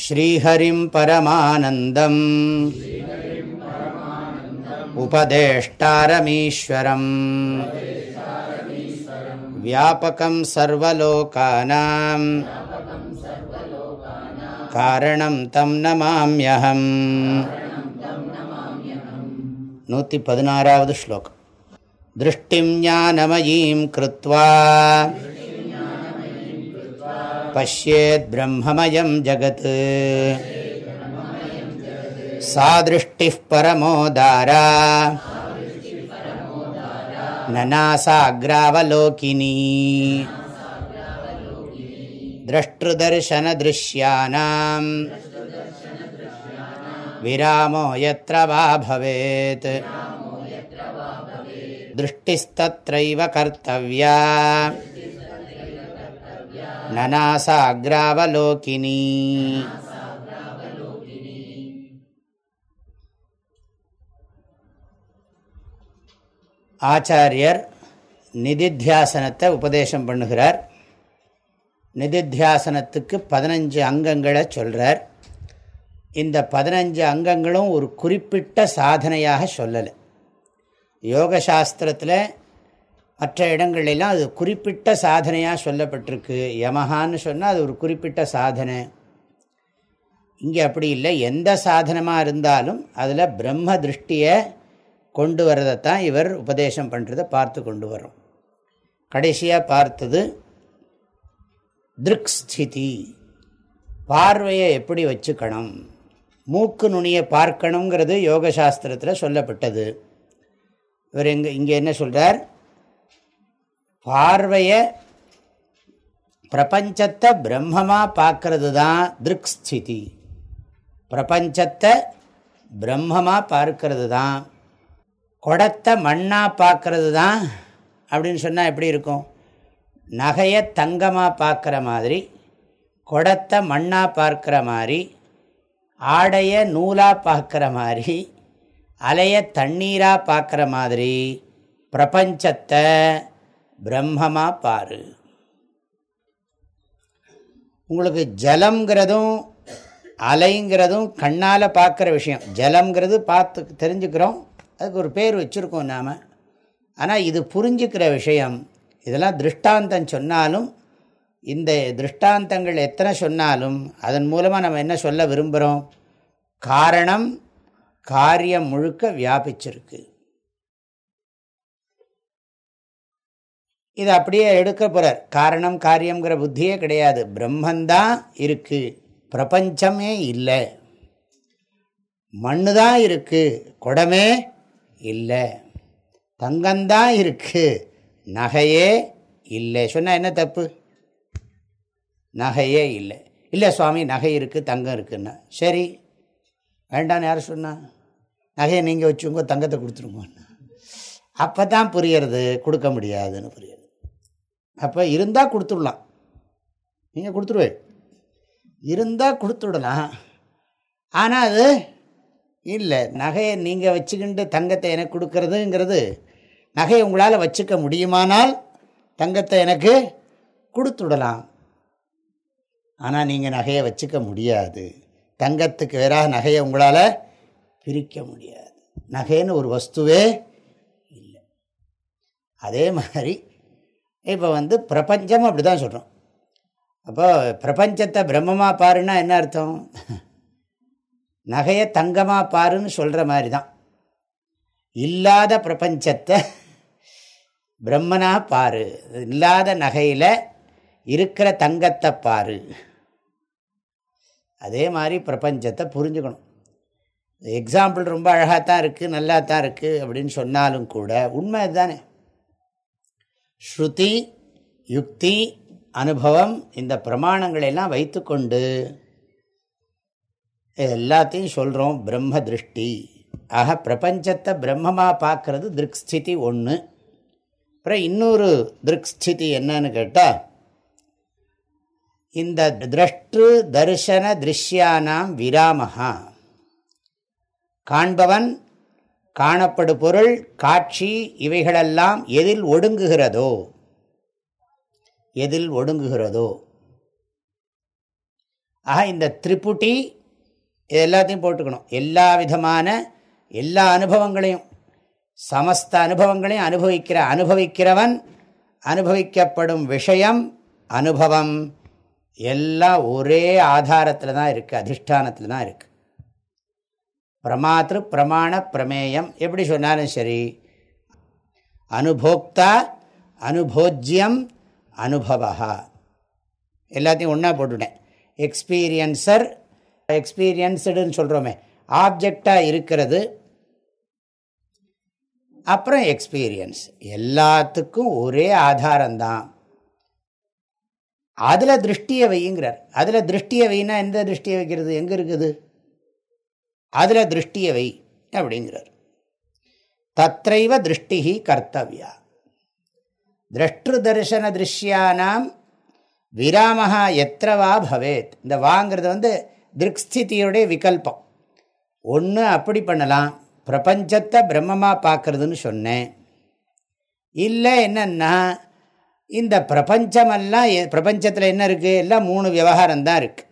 श्रीहरिं परमानन्दम् उपदेष्टारमीश्वरम् व्यापकं सर्वलोकानां कारणं तं नमाम्यहम् नूति पदिनारावद् श्लोकं दृष्टिं ज्ञानमयीं कृत्वा पश्येद्ब्रह्ममयं जगत् सा दृष्टिः परमोदारा ननासाग्रावलोकिनी द्रष्टृदर्शनदृश्यानां विरामो यत्र वा भवेत् दृष्टिस्तत्रैव कर्तव्या நனாசாகிராவலோகினி ஆச்சாரியர் நிதித்தியாசனத்தை உபதேசம் பண்ணுகிறார். நிதித்தியாசனத்துக்கு பதினஞ்சு அங்கங்களை சொல்கிறார் இந்த பதினஞ்சு அங்கங்களும் ஒரு குறிப்பிட்ட சாதனையாக சொல்லலை. யோக சாஸ்திரத்தில் மற்ற இடங்கள்லாம் அது குறிப்பிட்ட சாதனையாக சொல்லப்பட்டிருக்கு. யமஹான்னு சொன்னால் அது ஒரு குறிப்பிட்ட சாதனை. இங்கே அப்படி இல்லை. எந்த சாதனமாக இருந்தாலும் அதில் பிரம்ம திருஷ்டியை கொண்டு வரதைத்தான் இவர் உபதேசம் பண்ணுறதை பார்த்து கொண்டு வரும் கடைசியாக பார்த்தது திருக்ஸ்திதி பார்வையை எப்படி வச்சுக்கணும்? மூக்கு நுனியை பார்க்கணுங்கிறது யோகசாஸ்திரத்தில் சொல்லப்பட்டது. இவர் எங்கே இங்கே என்ன சொல்கிறார் பார்வையை பிரபஞ்சத்தை பிரம்மமாக பார்க்கறது தான் திருக்ஸ்திதி பிரபஞ்சத்தை பிரம்மமாக பார்க்கறது தான் குடத்தை மண்ணாக பார்க்கறது தான் அப்படின்னு சொன்னால் எப்படி இருக்கும்? நகையை தங்கமாக பார்க்குற மாதிரி குடத்தை மண்ணாக பார்க்குற மாதிரி ஆடையை நூலாக பார்க்குற மாதிரி அலையை தண்ணீராக பார்க்குற மாதிரி பிரபஞ்சத்தை பிரம்மமாக பாரு. உங்களுக்கு ஜலம்ங்கிறதும் அலைங்கிறதும் கண்ணால் பார்க்குற விஷயம். ஜலங்கிறது பார்த்து தெரிஞ்சுக்கிறோம். அதுக்கு ஒரு பேர் வச்சுருக்கோம் நாம். ஆனால் இது புரிஞ்சுக்கிற விஷயம். இதெல்லாம் திருஷ்டாந்தம் சொன்னாலும் இந்த திருஷ்டாந்தங்கள் எத்தனை சொன்னாலும் அதன் மூலமாக நம்ம என்ன சொல்ல விரும்புகிறோம் காரணம் காரியம் முழுக்க வியாபிச்சிருக்கு. இதை அப்படியே எடுக்க போகிறார் காரணம் காரியங்கிற புத்தியே கிடையாது. பிரம்மந்தான் இருக்குது பிரபஞ்சமே இல்லை. மண்ணு தான் இருக்குது குடமே இல்லை. தங்கம்தான் இருக்குது நகையே இல்லை. சொன்னால் என்ன தப்பு? நகையே இல்லை. இல்லை சுவாமி நகை இருக்குது தங்கம் இருக்குன்னா. சரி. வேண்டான்னு யார் சொன்னா? நகையை நீங்கள் வச்சுங்க தங்கத்தை கொடுத்துருங்கண்ணா அப்போ தான் புரியறது கொடுக்க முடியாதுன்னு புரியுது அப்போ இருந்தால் கொடுத்துடலாம். நீங்கள் கொடுத்துருவேன் இருந்தால் கொடுத்துடலாம். ஆனால் அது இல்லை. நகையை நீங்கள் வச்சுக்கிண்டு தங்கத்தை எனக்கு கொடுக்கறதுங்கிறது நகையை உங்களால் வச்சுக்க முடியுமானால் தங்கத்தை எனக்கு கொடுத்துடலாம். ஆனால் நீங்கள் நகையை வச்சுக்க முடியாது. தங்கத்துக்கு வேறாக நகையை உங்களால் பிரிக்க முடியாது. நகைன்னு ஒரு வஸ்துவே இல்லை. அதே மாதிரி இப்போ வந்து பிரபஞ்சம் அப்படி தான் சொல்கிறோம் அப்போ பிரபஞ்சத்தை பிரம்மமாக பாருன்னா என்ன அர்த்தம்? நகையை தங்கமாக பாருன்னு சொல்கிற மாதிரி தான் இல்லாத பிரபஞ்சத்தை பிரம்மனாக பாரு. இல்லாத நகையில் இருக்கிற தங்கத்தை பாரு. அதே மாதிரி பிரபஞ்சத்தை புரிஞ்சுக்கணும். எக்ஸாம்பிள் ரொம்ப அழகாக தான் இருக்குது நல்லா தான் இருக்குது அப்படின்னு சொன்னாலும் கூட உண்மை அதுதானே ஸ்ருதி யுக்தி அனுபவம் இந்த பிரமாணங்களை எல்லாம் வைத்துக்கொண்டு எல்லாத்தையும் சொல்கிறோம் பிரம்ம திருஷ்டி. ஆக பிரபஞ்சத்தை பிரம்மமாக பார்க்கறது திருக்ஸ்திதி ஒன்று அப்புறம் இன்னொரு திருக்ஸ்திதி என்னன்னு கேட்டால் இந்த திரஷ்டு தரிசன திருஷ்யானாம் விராமகா காண்பவன் காணப்படு பொருள் காட்சி இவைகளெல்லாம் எதில் ஒடுங்குகிறதோ எதில் ஒடுங்குகிறதோ. ஆக இந்த திரிபுட்டி எல்லாத்தையும் போட்டுக்கணும். எல்லா விதமான எல்லா அனுபவங்களையும் சமஸ்த அனுபவங்களையும் அனுபவிக்கிற அனுபவிக்கிறவன் அனுபவிக்கப்படும் விஷயம் அனுபவம் எல்லாம் ஒரே ஆதாரத்தில் தான் இருக்குது அதிஷ்டானத்தில் தான் இருக்குது பிரமாத்திரு பிரமாண பிரமேயம். எப்படி சொன்னாலும் சரி. அனுபோக்தா அனுபோஜ்யம் அனுபவா எல்லாத்தையும் ஒன்றா போட்டுவிட்டேன் எக்ஸ்பீரியன்சர் எக்ஸ்பீரியன்ஸ்டுன்னு சொல்கிறோமே ஆப்ஜெக்டாக இருக்கிறது. அப்புறம் எக்ஸ்பீரியன்ஸ் எல்லாத்துக்கும் ஒரே ஆதாரம்தான். அதில் திருஷ்டியை வையுங்கிறார். அதில் திருஷ்டியை வைனா எந்த திருஷ்டியை வைக்கிறது? எங்கே இருக்குது? அதில் திருஷ்டியை வை அப்படிங்கிறார். தத்தைவ திருஷ்டி கர்த்தவியா. திரஷ்டு தரிசன திருஷ்யானாம் விராமஹா எத்திரவா பவேத். இந்த வாங்கிறது வந்து திருக்ஸ்திதியுடைய விகல்பம். ஒன்று அப்படி பண்ணலாம். பிரபஞ்சத்தை பிரம்மமாக பார்க்குறதுன்னு சொன்னேன். இல்லை என்னென்னா இந்த பிரபஞ்சமெல்லாம் பிரபஞ்சத்தில் என்ன இருக்குது எல்லாம் மூணு விவகாரம் தான் இருக்குது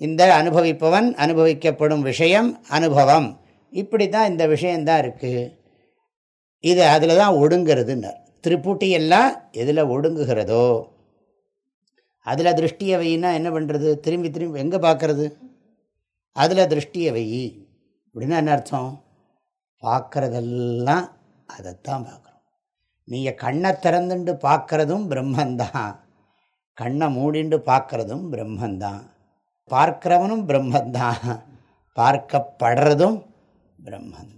இந்த அனுபவிப்பவன் அனுபவிக்கப்படும் விஷயம் அனுபவம். இப்படி தான் இந்த விஷயந்தான் இருக்குது இது அதில் தான் ஒடுங்கிறதுன்னார். திரிபுட்டி எல்லாம் எதில் ஒடுங்குகிறதோ அதில் திருஷ்டியை வையினா என்ன பண்ணுறது திரும்பி திரும்பி எங்கே பார்க்கறது அதில் திருஷ்டியை வை. அப்படின்னா என்ன அர்த்தம்? பார்க்குறதெல்லாம் அதைத்தான் பார்க்குறோம் நீங்கள் கண்ணை திறந்துண்டு பார்க்குறதும் பிரம்மந்தான். கண்ணை மூடிண்டு பார்க்குறதும் பிரம்மந்தான். பார்க்கிறவனும் பிரம்மந்தான். பார்க்கப்படுறதும் பிரம்மந்தான்.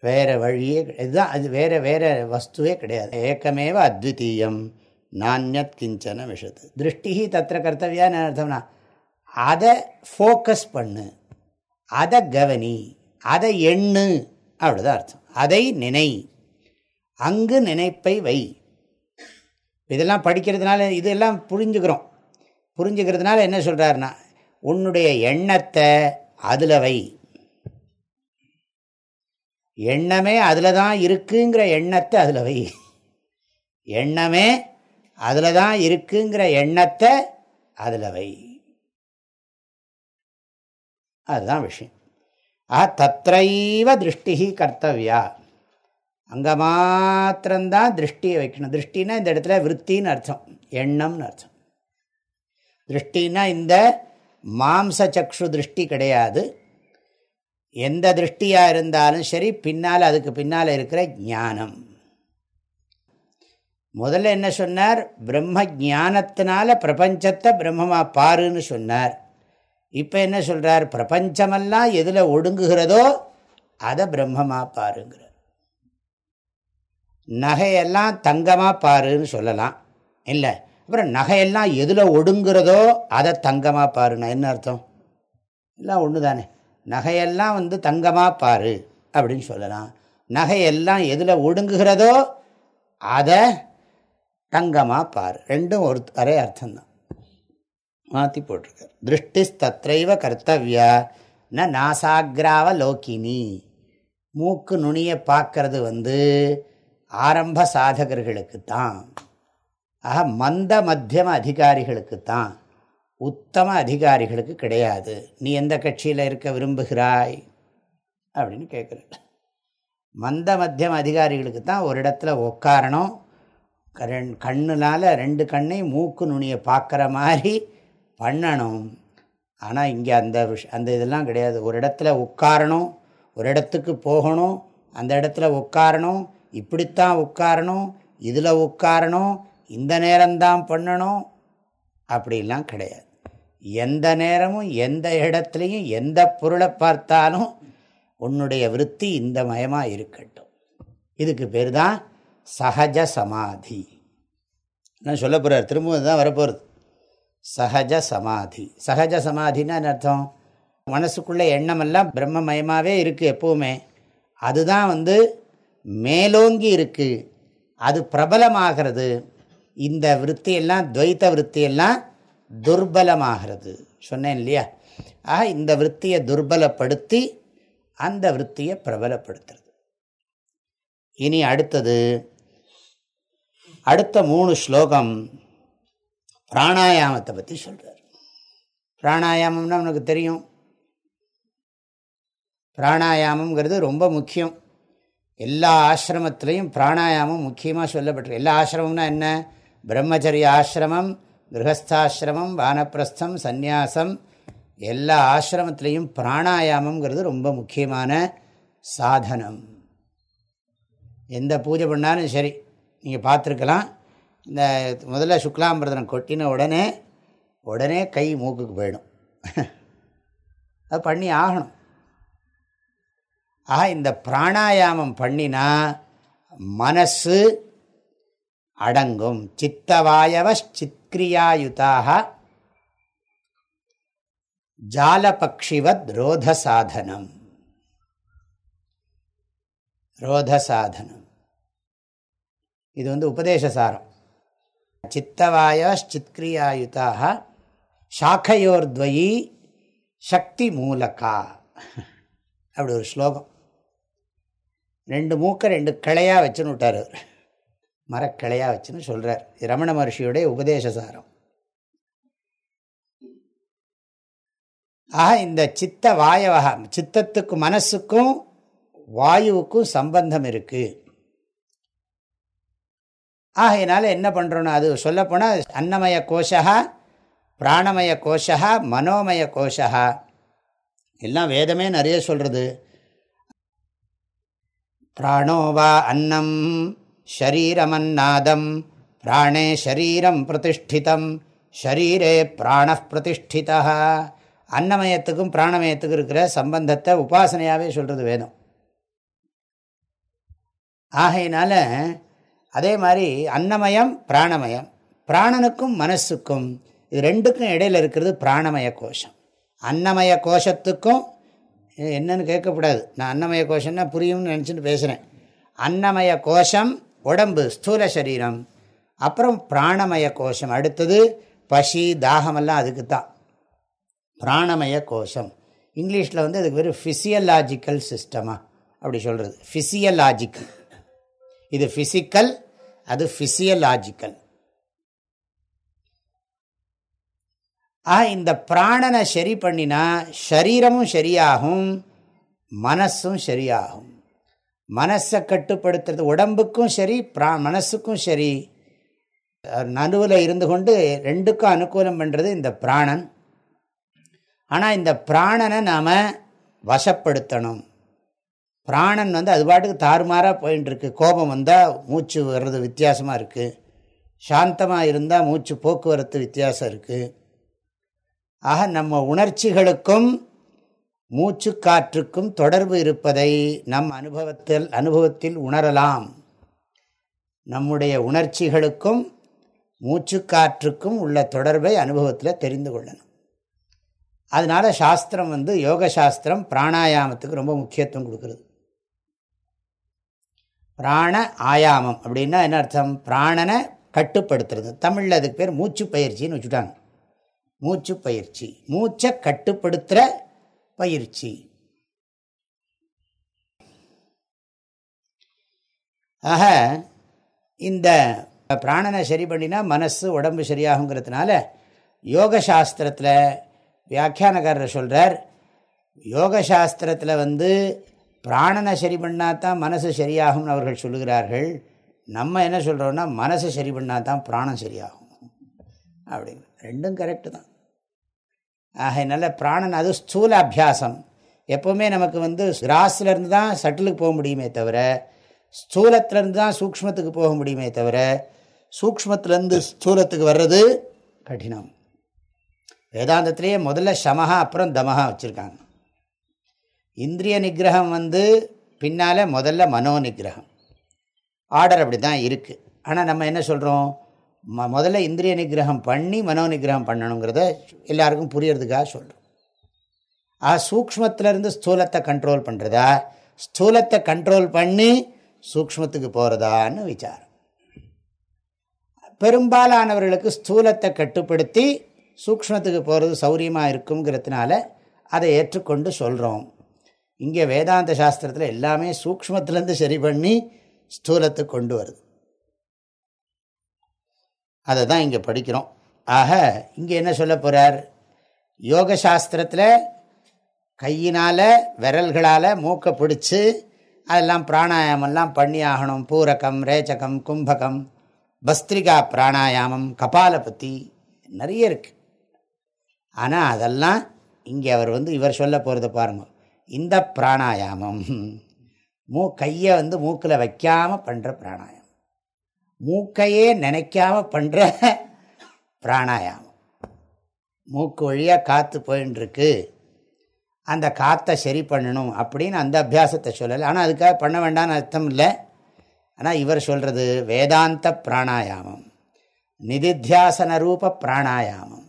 வேற வழியே இதுதான் அது வேற வேற வஸ்துவே கிடையாது. ஏக்கமேவ அத்விதீயம் நானியத் கிஞ்சன விஷத்து. திருஷ்டி தத்திர கர்த்தவியான்னு அர்த்தம்னா அதை ஃபோக்கஸ் பண்ணு அதை கவனி அதை எண்ணு அப்படிதான் அர்த்தம். அதை நினை அங்கு நினைப்பை வை. இதெல்லாம் படிக்கிறதுனால இதெல்லாம் புரிஞ்சுக்கிறோம். புரிஞ்சுக்கிறதுனால என்ன சொல்கிறாருன்னா உன்னுடைய எண்ணத்தை அதில் வை. எண்ணமே அதில் தான் இருக்குங்கிற எண்ணத்தை அதில் வை. எண்ணமே அதில் தான் இருக்குங்கிற எண்ணத்தை அதில் வை. அதுதான் விஷயம். ஆ தத்தைவ திருஷ்டி கர்த்தவியா. அங்கே மாத்திரம்தான் திருஷ்டியை வைக்கணும். திருஷ்டின்னா இந்த இடத்துல விற்த்தின்னு அர்த்தம். எண்ணம்னு அர்த்தம். திருஷ்டின்னா இந்த மாம்ச சக்ஷு திருஷ்டி கிடையாது. எந்த திருஷ்டியாக இருந்தாலும் சரி பின்னால் அதுக்கு பின்னால் இருக்கிற ஞானம். முதல்ல என்ன சொன்னார்? பிரம்ம ஜானத்தினால பிரபஞ்சத்தை பிரம்மமாக பாருன்னு சொன்னார். இப்போ என்ன சொல்கிறார் பிரபஞ்சமெல்லாம் எதில் ஒடுங்குகிறதோ அதை பிரம்மமாக பாருங்கிறார். நகையெல்லாம் தங்கமாக பாருன்னு சொல்லலாம். இல்லை அப்புறம் நகையெல்லாம் எதில் ஒடுங்கிறதோ அதை தங்கமாக பாருண்ணா. என்ன அர்த்தம்? எல்லாம் ஒன்று தானே நகையெல்லாம் வந்து தங்கமாக பாரு அப்படின்னு சொல்லலாம். நகையெல்லாம் எதில் ஒடுங்குகிறதோ அதை தங்கமாக பாரு. ரெண்டும் ஒரு ஒரே அர்த்தம்தான். மாற்றி போட்டிருக்கார். திருஷ்டி தத்தைவ கர்த்தவியா ந நாசாகிராவ லோக்கினி மூக்கு நுனியை பார்க்கறது வந்து ஆரம்ப சாதகர்களுக்கு தான் ஆக மந்த மத்தியம அதிகாரிகளுக்கு தான் உத்தம அதிகாரிகளுக்கு கிடையாது. நீ எந்த கட்சியில் இருக்க விரும்புகிறாய்? அப்படின்னு கேட்குற மந்த மத்தியம் அதிகாரிகளுக்கு தான் ஒரு இடத்துல உட்காரணும் கண்ணுனால் ரெண்டு கண்ணையும் மூக்கு நுனியை பார்க்குற மாதிரி பண்ணணும். ஆனால் இங்கே அந்த விஷ் அந்த இதெல்லாம் கிடையாது. ஒரு இடத்துல உட்காரணும் ஒரு இடத்துக்கு போகணும் அந்த இடத்துல உட்காரணும் இப்படித்தான் உட்காரணும் இதில் உட்காரணும் இந்த நேரம்தான் பண்ணணும். அப்படிலாம் கிடையாது. எந்த நேரமும் எந்த இடத்துலையும் எந்த பொருளை பார்த்தாலும் உன்னுடைய விற்பி இந்த மயமாக இருக்கட்டும். இதுக்கு பேர் தான் சகஜ சமாதி. நான் சொல்ல போகிறார் திரும்பவும் தான் வரப்போகிறது சகஜ சமாதி. சகஜ சமாதின்னா அர்த்தம்? மனசுக்குள்ளே எண்ணமெல்லாம் பிரம்மமயமாகவே இருக்குது எப்போவுமே. அதுதான் வந்து மேலோங்கி இருக்குது அது பிரபலமாகிறது. இந்த விற்த்தியெல்லாம் துவைத்த விற்த்தியெல்லாம் துர்பலமாகிறது. சொன்னேன் இல்லையா? ஆக இந்த விற்த்தியை துர்பலப்படுத்தி அந்த விற்த்தியை பிரபலப்படுத்துறது. இனி அடுத்தது அடுத்த மூணு ஸ்லோகம் பிராணாயாமத்தை பற்றி சொல்கிறார் பிராணாயாமம்னா உனக்கு தெரியும். பிராணாயாமங்கிறது ரொம்ப முக்கியம். எல்லா ஆசிரமத்திலையும் பிராணாயாமம் முக்கியமாக சொல்லப்பட்டிருக்கு. எல்லா ஆசிரமம்னா என்ன? பிரம்மச்சரிய ஆசிரமம் கிரகஸ்தாசிரமம் வானப்பிரஸ்தம் சந்நியாசம் எல்லா ஆசிரமத்திலையும் பிராணாயாமங்கிறது ரொம்ப முக்கியமான சாதனம். எந்த பூஜை பண்ணாலும் சரி நீங்கள் பார்த்துருக்கலாம். இந்த முதல்ல சுக்லாம்பிரதனம் கொட்டின உடனே உடனே கை மூக்குக்கு போயிடும். அது பண்ணி ஆகணும். ஆக இந்த பிராணாயாமம் பண்ணினா மனசு அடங்கும். சித்தவாயவ்சித்கிரியாயுதாக ஜாலபக்ஷிவத் ரோத சாதனம் ரோத சாதனம் இது வந்து உபதேசசாரம் சித்தவாய சித்கிரியாயுதாக சாக்கையோர்துவயி சக்தி மூலக்கா அப்படி ஒரு ஸ்லோகம். ரெண்டு மூக்கை ரெண்டு கிளையாக வச்சுன்னு விட்டார். அவர் மரக்கிளையாக வச்சுன்னு சொல்கிறார் ரமண மகர்ஷியுடைய உபதேசசாரம் ஆக இந்த சித்த வாயவகா சித்தத்துக்கும் மனசுக்கும் வாயுவுக்கும் சம்பந்தம் இருக்குது ஆகையினால என்ன பண்ணுறோன்னா அது சொல்லப்போனால் அன்னமய கோஷகா பிராணமய கோஷகா மனோமய கோஷகா எல்லாம் வேதமே நிறைய சொல்கிறது பிராணோவா அன்னம். ஷரீரமன்னாதம் பிராணே ஷரீரம் பிரதிஷ்டிதம் ஷரீரே பிராண பிரதிஷ்டிதா அன்னமயத்துக்கும் பிராணமயத்துக்கும் இருக்கிற சம்பந்தத்தை உபாசனையாகவே சொல்கிறது வேதம். ஆகையினால அதே மாதிரி அன்னமயம் பிராணமயம் பிராணனுக்கும் மனசுக்கும் இது ரெண்டுக்கும் இடையில் இருக்கிறது பிராணமய கோஷம். அன்னமய கோஷத்துக்கும் என்னன்னு கேட்கக்கூடாது. நான் அன்னமய கோஷம்னா புரியும்னு நினச்சிட்டு பேசுகிறேன் அன்னமய கோஷம் உடம்பு ஸ்தூல சரீரம் அப்புறம் பிராணமய கோஷம். அடுத்தது பசி தாகமெல்லாம் அதுக்கு தான். பிராணமய கோஷம். இங்கிலீஷில் வந்து அதுக்கு வெறும் ஃபிசியலாஜிக்கல் சிஸ்டமாக அப்படி சொல்கிறது ஃபிசியலாஜிக்கல் இது ஃபிசிக்கல் அது ஃபிசியலாஜிக்கல் ஆ இந்த பிராணனை சரி பண்ணினா சரீரமும் சரியாகும் மனசும் சரியாகும். மனசை கட்டுப்படுத்துறது. உடம்புக்கும் சரி பிரா மனசுக்கும் சரி. நடுவில் இருந்து கொண்டு ரெண்டுக்கும் அனுகூலம் பண்ணுறது இந்த பிராணன். ஆனால் இந்த பிராணனை நாம் வசப்படுத்தணும். பிராணன் வந்து அது பாட்டுக்கு தாறுமாறாக போயின்னு கோபம் வந்தால் மூச்சு வர்றது வித்தியாசமாக இருக்குது சாந்தமாக இருந்தால் மூச்சு போக்குவரத்து வித்தியாசம் இருக்குது ஆக நம்ம உணர்ச்சிகளுக்கும் மூச்சு காற்றுக்கும் தொடர்பு இருப்பதை நம் அனுபவத்தில் அனுபவத்தில் உணரலாம். நம்முடைய உணர்ச்சிகளுக்கும் மூச்சுக்காற்றுக்கும் உள்ள தொடர்பை அனுபவத்தில் தெரிந்து கொள்ளணும். அதனால் சாஸ்திரம் வந்து யோக சாஸ்திரம் பிராணாயாமத்துக்கு ரொம்ப முக்கியத்துவம் கொடுக்குறது. பிராண ஆயாமம் அப்படின்னா என்ன அர்த்தம்? பிராணனை கட்டுப்படுத்துறது. தமிழில் அதுக்கு பேர் மூச்சு பயிற்சின்னு வச்சுட்டாங்க. மூச்சு பயிற்சி மூச்சை கட்டுப்படுத்துகிற பயிற்சி. ஆக இந்த பிராணனை சரி பண்ணினா மனசு உடம்பு சரியாகுங்கிறதுனால யோக சாஸ்திரத்தில் வியாக்கியானக்காரர் சொல்கிறார் யோக சாஸ்திரத்தில் வந்து பிராணனை சரி பண்ணால் தான் மனசு சரியாகும்னு அவர்கள் சொல்லுகிறார்கள். நம்ம என்ன சொல்கிறோன்னா மனசு சரி பண்ணால் தான் பிராணம் சரியாகும். அப்படின்னு. ரெண்டும் கரெக்டு தான். ஆகையினால பிராணன் அது ஸ்தூல அபியாசம் எப்போவுமே நமக்கு வந்து கிராஸ்லேருந்து தான் சட்டிலுக்கு போக முடியுமே தவிர ஸ்தூலத்திலேருந்து தான் சூக்மத்துக்கு போக முடியுமே தவிர சூக்மத்திலேருந்து ஸ்தூலத்துக்கு வர்றது கடினம். வேதாந்தத்திலேயே முதல்ல சமஹா அப்புறம் தமஹா வச்சுருக்காங்க. இந்திரிய நிகிரகம் வந்து பின்னால் முதல்ல மனோ நிகிரகம் ஆர்டர் அப்படி தான் இருக்குது ஆனால் நம்ம என்ன சொல்கிறோம் ம முதல்ல இந்திரிய நிகிரகம் பண்ணி மனோ நிகிரகம் பண்ணணுங்கிறத எல்லாருக்கும் புரியறதுக்காக சொல்கிறோம் ஆ சூக்மத்திலேருந்து ஸ்தூலத்தை கண்ட்ரோல் பண்ணுறதா ஸ்தூலத்தை கண்ட்ரோல் பண்ணி சூக்மத்துக்கு போகிறதான்னு விசாரம். பெரும்பாலானவர்களுக்கு ஸ்தூலத்தை கட்டுப்படுத்தி சூக்மத்துக்கு போகிறது சௌரியமாக இருக்குங்கிறதுனால அதை ஏற்றுக்கொண்டு சொல்கிறோம் இங்கே வேதாந்த சாஸ்திரத்தில் எல்லாமே சூக்மத்திலேருந்து சரி பண்ணி ஸ்தூலத்துக்கு கொண்டு வருது. அதை தான் இங்கே படிக்கிறோம். ஆக இங்கே என்ன சொல்ல போகிறார் யோக சாஸ்திரத்தில் கையினால் விரல்களால் மூக்கை பிடிச்சி அதெல்லாம் பிராணாயாமெல்லாம் பண்ணி ஆகணும். பூரகம் ரேச்சகம் கும்பகம் பஸ்திரிகா பிராணாயாமம் கபாலபத்தி நிறைய இருக்குது ஆனால் அதெல்லாம் இங்கே அவர் வந்து இவர் சொல்ல போகிறத பாருங்க. இந்த பிராணாயாமம் மூ கையை வந்து மூக்கில் வைக்காமல் பண்ணுற பிராணாயாமம். மூக்கையே நினைக்காம பண்ணுற பிராணாயாமம். மூக்கு வழியாக காற்று போயின்ட்டுருக்கு அந்த காற்றை சரி பண்ணணும் அப்படின்னு அந்த அபியாசத்தை சொல்லலை. ஆனால் அதுக்காக பண்ண வேண்டாம்னு அர்த்தம் இல்லை. ஆனால் இவர் சொல்கிறது வேதாந்த பிராணாயாமம். நிதித்தியாசன ரூப பிராணாயாமம்.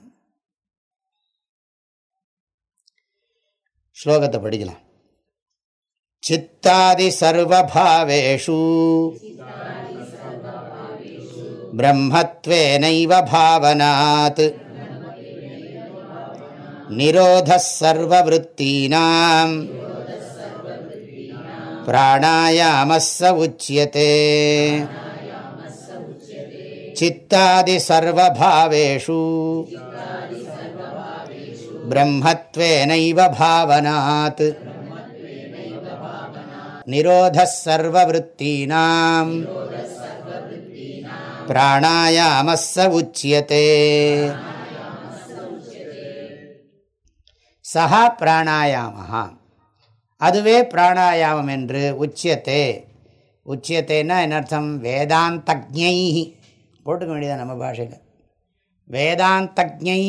ஸ்லோகத்தை படிக்கலாம். சித்தாதி சர்வபாவேஷு ब्रह्मत्वेनैव भावनात् निरोधः सर्ववृत्तीनां प्राणायामः स उच्यते चित्तादिसर्वभावेषु ब्रह्मत्वेनैव भावनात् निरोधः सर्ववृत्तीनां பிராணாயாமஸ்ஸ உச்சியத்தே சஹா பிராணாயாமஹா அதுவே பிராணாயாமம் என்று உச்சியத்தே. உச்சியத்தேன்னா என்ன அர்த்தம் வேதாந்தஜை போட்டுக்க வேண்டியதான் நம்ம பாஷையில். வேதாந்தஜை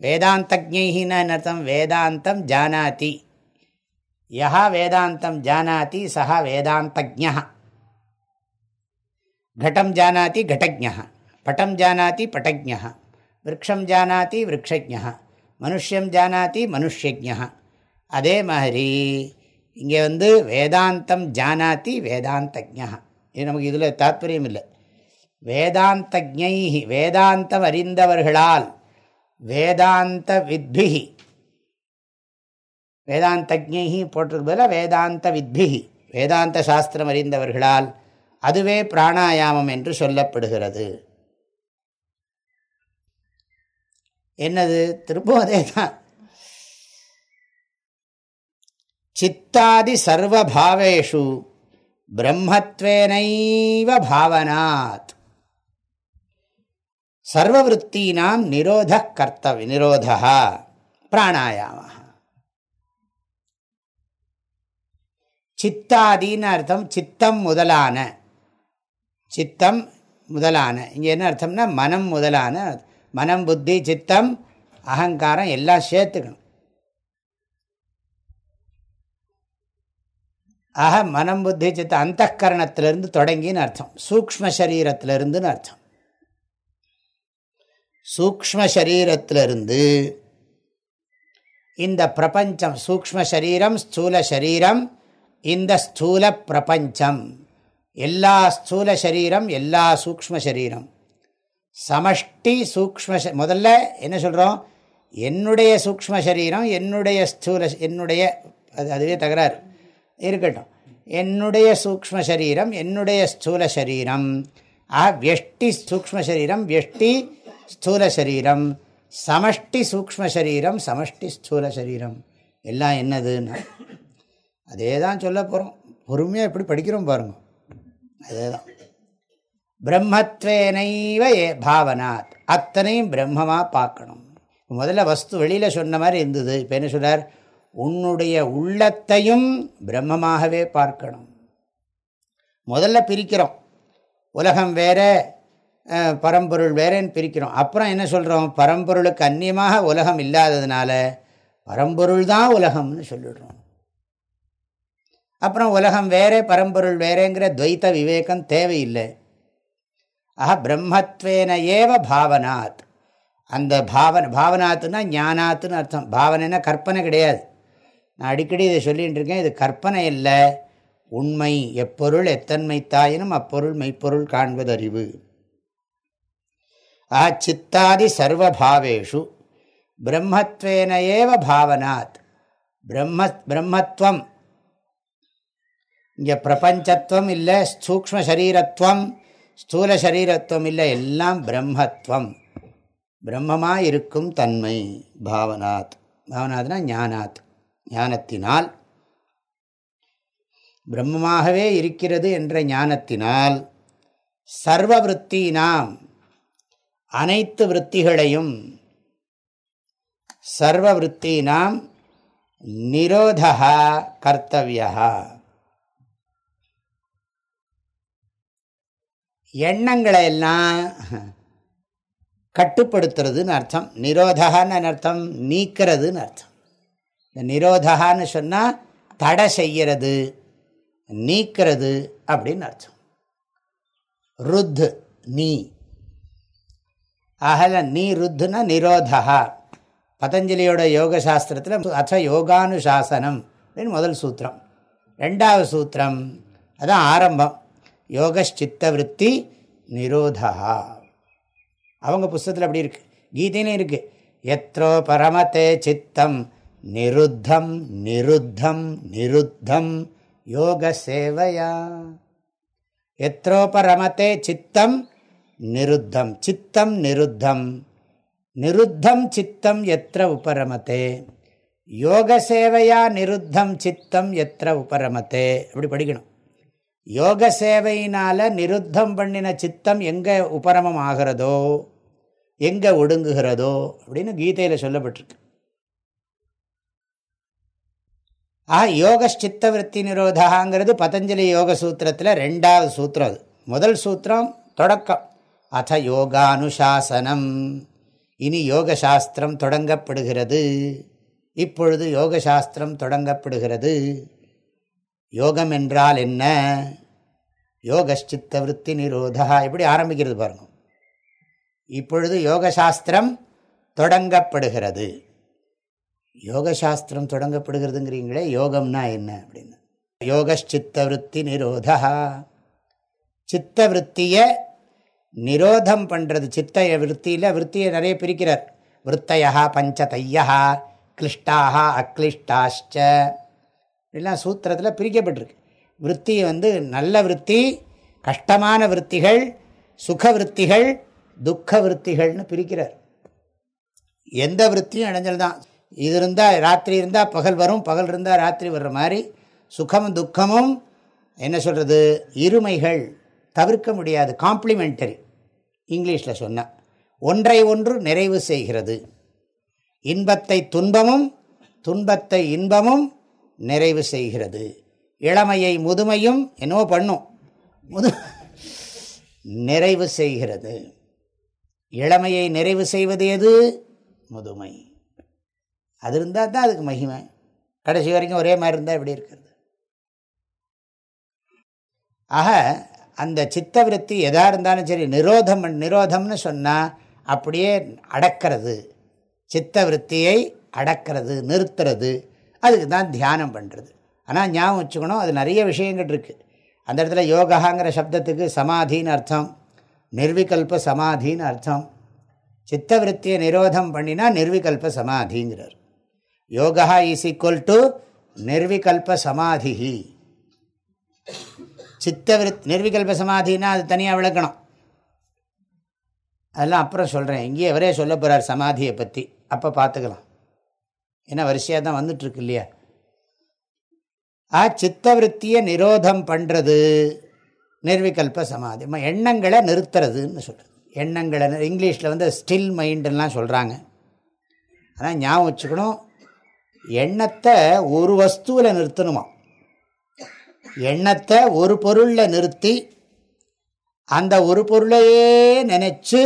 வேதாந்தஜைன்னா என்ன அர்த்தம் வேதாந்தம் ஜானாதி. யா வேதாந்தம் ஜானாதி சஹா வேதாந்தஜா கடம் ஜானாதி கடஜா பட்டம் ஜானாதி பட்டஜா விரக்ஷம் ஜானாதி விரக்ஷஜா மனுஷியம் ஜானாதி மனுஷஜா அதே மாதிரி இங்கே வந்து வேதாந்தம் ஜானாதி வேதாந்தஜா இது நமக்கு இதில் தாத்பரியம் இல்லை வேதாந்தஜை வேதாந்தம் அறிந்தவர்களால் வேதாந்த வித்பிகி வேதாந்தஜை போட்டிருக்கு வேதாந்த வித்பிகி வேதாந்த சாஸ்திரம் அறிந்தவர்களால் அதுவே பிராணாயாமம் என்று சொல்லப்படுகிறது. என்னது? திரும்பவும் அதே தான் சித்தாதி சர்வபாவேஷு பிரம்மத்வேனைவ பாவனாத். சர்வவருத்தீனாம் நிரோத கர்த்தவி நிரோதா பிராணாயாம. சித்தாதின்னு அர்த்தம் சித்தம் முதலான. சித்தம் முதலான. இங்கே என்ன அர்த்தம்னா மனம் முதலான மனம் புத்தி சித்தம் அகங்காரம் எல்லாம் சேர்த்துக்கணும். ஆக மனம் புத்தி சித்தம் அந்த கரணத்திலிருந்து தொடங்கின்னு அர்த்தம். சூக்ம சரீரத்திலிருந்துன்னு அர்த்தம். சூக்ம சரீரத்திலிருந்து இந்த பிரபஞ்சம் சூக்ம சரீரம் ஸ்தூல சரீரம் இந்த ஸ்தூல பிரபஞ்சம். எல்லா ஸ்தூல சரீரம் எல்லா சூக்ம சரீரம். சமஷ்டி சூக்ம முதல்ல என்ன சொல்கிறோம் என்னுடைய சூக்ம சரீரம் என்னுடைய ஸ்தூல என்னுடைய அது அதுவே தகராறு. இருக்கட்டும். என்னுடைய சூக்ம சரீரம் என்னுடைய ஸ்தூல சரீரம். ஆ வெஷ்டி சூக்ம சரீரம் வெஷ்டி ஸ்தூல சரீரம். சமஷ்டி சூக்ம சரீரம் சமஷ்டி ஸ்தூல சரீரம். எல்லாம் என்னதுன்னு அதே தான் சொல்ல போகிறோம் பொறுமையாக எப்படி படிக்கிறோம் பாருங்கள் அதுதான். பிரம்மத்வேனைவ ஏ பாவனாத். அத்தனையும் பிரம்மமாக பார்க்கணும். முதல்ல வஸ்து வெளியில் சொன்ன மாதிரி இருந்தது. இப்போ என்ன சொல்கிறார் உன்னுடைய உள்ளத்தையும் பிரம்மமாகவே பார்க்கணும். முதல்ல பிரிக்கிறோம். உலகம் வேற பரம்பொருள் வேறேன்னு பிரிக்கிறோம். அப்புறம் என்ன சொல்கிறோம் பரம்பொருளுக்கு அந்நியமாக உலகம் இல்லாததுனால பரம்பொருள் தான் உலகம்னு சொல்லிடுறோம். அப்புறம் உலகம் வேறே பரம்பொருள் வேறேங்கிற துவைத்த விவேகம் தேவையில்லை. ஆஹா பிரம்மத்வேன ஏவ பாவனாத். அந்த பாவன பாவனாத்துனா ஞானாத்துன்னு அர்த்தம். பாவனைனா கற்பனை கிடையாது. நான் அடிக்கடி இதை சொல்லிகிட்டு இருக்கேன். இது கற்பனை இல்லை உண்மை எப்பொருள் எத்தன்மை தாயினும் அப்பொருள் மெய்ப்பொருள் காண்பது அறிவு ஆ சித்தாதி சர்வபாவேஷு. பிரம்மத்வேன ஏவ பாவனாத். பிரம்ம பிரம்மத்வம். இங்கே பிரபஞ்சத்துவம் இல்லை சூக்ம சரீரத்துவம் ஸ்தூல சரீரத்துவம் இல்லை எல்லாம் பிரம்மத்துவம். பிரம்மமாக இருக்கும் தன்மை பாவனாத். பாவனாத்னா ஞானாத். ஞானத்தினால் பிரம்மமாகவே இருக்கிறது என்ற ஞானத்தினால் சர்வ விற்த்தினாம் அனைத்து விற்த்திகளையும் சர்வ விற்த்தினாம் நிரோதா கர்த்தவியா எண்ணங்களை எல்லாம் கட்டுப்படுத்துறதுன்னு அர்த்தம். நிரோதகான்னு அர்த்தம் நீக்கிறதுன்னு அர்த்தம். இந்த நிரோதகான்னு சொன்னால் தடை செய்கிறது நீக்கிறது அப்படின்னு அர்த்தம். ருத் நீ. ஆகல நீ ருத்துனா நிரோதா பதஞ்சலியோட யோக சாஸ்திரத்தில் அச்ச யோகானுசாசனம் அப்படின்னு முதல் சூத்திரம். ரெண்டாவது சூத்திரம் அதான் ஆரம்பம். யோகச்சித்த விற்பி நிரோதா. அவங்க புஸ்தத்தில் அப்படி இருக்கு. கீதையிலும் இருக்கு. எத்ரோ பரமத்தே சித்தம் நிருத்தம் நிருத்தம் நிருத்தம் யோக சேவையா எத்ரோ பரமத்தே சித்தம் நிருத்தம் சித்தம் நிருத்தம் நிருத்தம் சித்தம் எத்திர உபரமத்தே யோக சேவையா நிருத்தம் சித்தம் எத்திர உபரமத்தே அப்படி படிக்கணும். யோக சேவையினால் நிருத்தம் பண்ணின சித்தம் எங்கே உபரமம் ஆகிறதோ எங்கே ஒடுங்குகிறதோ அப்படின்னு கீதையில் சொல்லப்பட்டிருக்கு. ஆ யோக விற்பி நிரோதாங்கிறது பதஞ்சலி யோக சூத்திரத்தில் ரெண்டாவது சூத்திரம் அது. முதல் சூத்திரம் தொடக்கம். அத யோகானுசாசனம். இனி யோக சாஸ்திரம் தொடங்கப்படுகிறது. இப்பொழுது யோக சாஸ்திரம் தொடங்கப்படுகிறது. யோகம் என்றால் என்ன? யோகஷ்சித்த விற்பி நிரோதா. எப்படி ஆரம்பிக்கிறது பாருங்க. இப்பொழுது யோகசாஸ்திரம் தொடங்கப்படுகிறது. யோகசாஸ்திரம் தொடங்கப்படுகிறதுங்கிறீங்களே யோகம்னா என்ன அப்படின்னு. யோகஷ்சித்த விற்பி நிரோதா. சித்த விற்த்தியை நிரோதம் பண்ணுறது சித்த விற்த்தியில் விற்த்தியை நிறைய பிரிக்கிறார். விற்த்தையா பஞ்சதையா கிளிஷ்டாக அக்ளிஷ்டாச்ச எல்லாம் சூத்திரத்தில் பிரிக்கப்பட்டிருக்கு. விற்த்தியை வந்து நல்ல விற்பி கஷ்டமான விற்த்திகள் சுக விற்த்திகள் துக்க விற்த்திகள்னு பிரிக்கிறார். எந்த விற்த்தியும் இடைஞ்சல் தான். இது இருந்தால் ராத்திரி இருந்தால் பகல் வரும் பகல் இருந்தால் ராத்திரி வர்ற மாதிரி சுகமும் துக்கமும் என்ன சொல்கிறது இருமைகள் தவிர்க்க முடியாது. காம்ப்ளிமெண்டரி இங்கிலீஷில் சொன்னால் ஒன்றை ஒன்று நிறைவு செய்கிறது. இன்பத்தை துன்பமும் துன்பத்தை இன்பமும் நிறைவு செய்கிறது. இளமையை முதுமையும் என்னவோ பண்ணும். முது நிறைவு செய்கிறது. இளமையை நிறைவு செய்வது எது? முதுமை. அது இருந்தால் தான் அதுக்கு மகிமை. கடைசி வரைக்கும் ஒரே மாதிரி இருந்தால் எப்படி இருக்கிறது? ஆக அந்த சித்த விருத்தி எதாக இருந்தாலும் சரி நிரோதம் நிரோதம்னு சொன்னால் அப்படியே அடக்கிறது. சித்த விற்த்தியை அடக்கிறது நிறுத்துறது. அதுக்கு தான் தியானம் பண்ணுறது ஆனால் ஞாபகம் வச்சுக்கணும் அது நிறைய விஷயங்கள் இருக்குது அந்த இடத்துல யோகாங்கிற சப்தத்துக்கு சமாதின்னு அர்த்தம். நிர்விகல்ப சமாதின்னு அர்த்தம். சித்தவருத்தியை நிரோதம் பண்ணினா நிர்விகல்ப சமாதிங்கிறார். Yoga is equal to nirvikalpa samadhi சித்தவிருத் நிர்விகல்ப சமாதினா அது தனியாக விளக்கணும். அதெல்லாம் அப்புறம் சொல்கிறேன் இங்கேயே அவரே சொல்ல போகிறார் சமாதியை பற்றி அப்போ பார்த்துக்கலாம். ஏன்னா வரிசையாக தான் வந்துட்டுருக்கு இல்லையா? ஆ சித்தவருத்தியை நிரோதம் பண்ணுறது நிர்விகல்ப சமாதி. எண்ணங்களை நிறுத்துறதுன்னு சொல்கிறது எண்ணங்களை இங்கிலீஷில் வந்து ஸ்டில் மைண்டுலாம் சொல்கிறாங்க ஆனால் ஞாபகம் வச்சுக்கணும். எண்ணத்தை ஒரு வஸ்துவில் நிறுத்தணுமா? எண்ணத்தை ஒரு பொருளில் நிறுத்தி அந்த ஒரு பொருளையே நினச்சி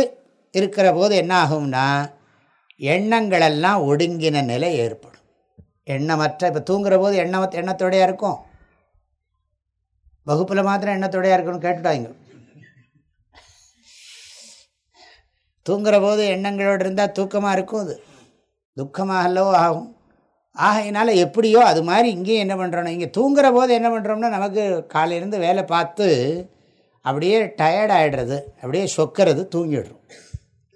இருக்கிற போது என்ன ஆகும்னா எண்ணங்களெல்லாம் ஒடுங்கின நிலை ஏற்படும். எண்ணமற்ற இப்போ தூங்குற போது எண்ணம் எண்ணத்தோடையாக இருக்கும். வகுப்பில் மாத்திரம் எண்ணத்தோடையாக இருக்குன்னு கேட்டுட்டாங்க. தூங்குற போது எண்ணங்களோடு இருந்தால் தூக்கமாக இருக்கும் அது. துக்கமாக அல்லவோ ஆகும். ஆகையினால எப்படியோ அது மாதிரி இங்கேயும் என்ன பண்ணுறோம் இங்கே தூங்குற போது என்ன பண்ணுறோம்னா நமக்கு காலையிலேருந்து வேலை பார்த்து அப்படியே டயர்ட் ஆகிடுறது அப்படியே சொக்கிறது தூங்கிடுறோம்.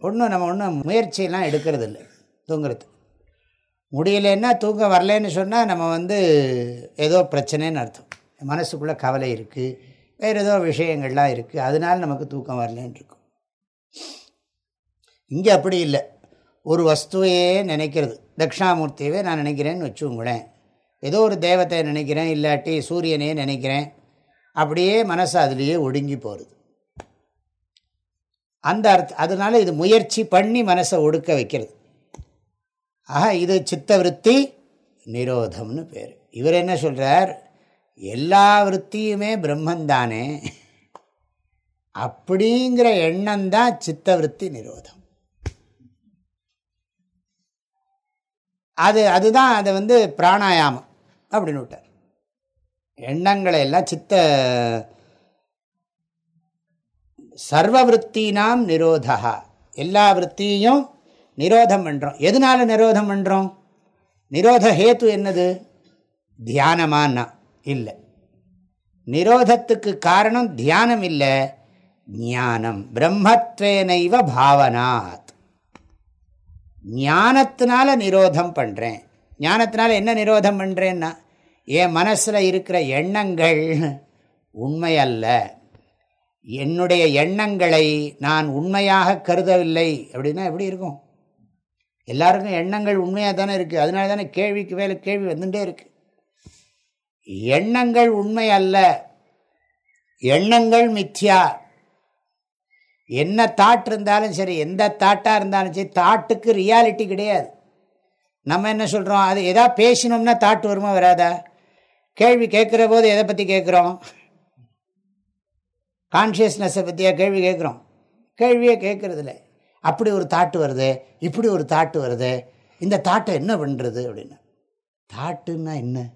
ஒன்றும் நம்ம ஒன்றும் முயற்சியெல்லாம் எடுக்கிறது இல்லை தூங்குறது முடியலன்னா தூங்க வரலன்னு சொன்னால் நம்ம வந்து ஏதோ பிரச்சனைன்னு அர்த்தம். மனசுக்குள்ளே கவலை இருக்குது வேறு ஏதோ விஷயங்கள்லாம் இருக்குது அதனால நமக்கு தூக்கம் வரலன்னு இருக்கும். இங்கே அப்படி இல்லை. ஒரு வஸ்துவையே நினைக்கிறது. தட்சிணாமூர்த்தியவே நான் நினைக்கிறேன்னு வச்சுக்கோங்களேன். ஏதோ ஒரு தேவத்தை நினைக்கிறேன் இல்லாட்டி சூரியனையே நினைக்கிறேன். அப்படியே மனசு அதுலேயே ஒடுங்கி போகிறது அந்த அர்த்த அதனால இது முயற்சி பண்ணி மனசை ஒடுக்க வைக்கிறது. ஆக இது சித்தவருத்தி நிரோதம்னு பேர். இவர் என்ன சொல்கிறார் எல்லா விற்த்தியுமே பிரம்மந்தானே அப்படிங்கிற எண்ணம் தான் விற்பி நிரோதம். அது அதுதான் அதை வந்து பிராணாயாமம் அப்படின்னு விட்டார். எண்ணங்களை எல்லாம் சித்த சர்வ விற்த்தினாம் நிரோதா எல்லா விற்த்தியும் நிரோதம் பண்ணுறோம் எதனால் நிரோதம் பண்ணுறோம் நிரோத ஹேத்து என்னது? தியானமானா இல்லை. நிரோதத்துக்கு காரணம் தியானம் இல்லை. ஞானம். பிரம்மத்வேனைவ பாவனாத். ஞானத்தினால நிரோதம் பண்ணுறேன் ஞானத்தினால என்ன நிரோதம் பண்ணுறேன்னா என் மனசில் இருக்கிற எண்ணங்கள் உண்மையல்ல. என்னுடைய எண்ணங்களை நான் உண்மையாக கருதவில்லை. அப்படின்னா எப்படி இருக்கும்? எல்லாருக்கும் எண்ணங்கள் உண்மையாக தானே இருக்குது அதனால தானே கேள்விக்கு மேலே கேள்வி வந்துட்டே இருக்கு. எண்ணங்கள் உண்மை அல்ல. எண்ணங்கள் மித்யா. என்ன தாட் இருந்தாலும் சரி எந்த தாட்டாக இருந்தாலும் சரி தாட்டுக்கு ரியாலிட்டி கிடையாது. நம்ம என்ன சொல்கிறோம் அது எதா பேசினோம்னா தாட்டு வருமா வராதா? கேள்வி கேட்குற போது எதை பற்றி கேட்குறோம்? கான்ஷியஸ்னஸை பற்றியா கேள்வி கேட்குறோம். கேள்வியே கேட்குறதில்ல. அப்படி ஒரு தாட்டு வருது இப்படி ஒரு தாட்டு வருது இந்த தாட்டை என்ன பண்ணுறது அப்படின்னு. தாட்டுன்னா என்ன?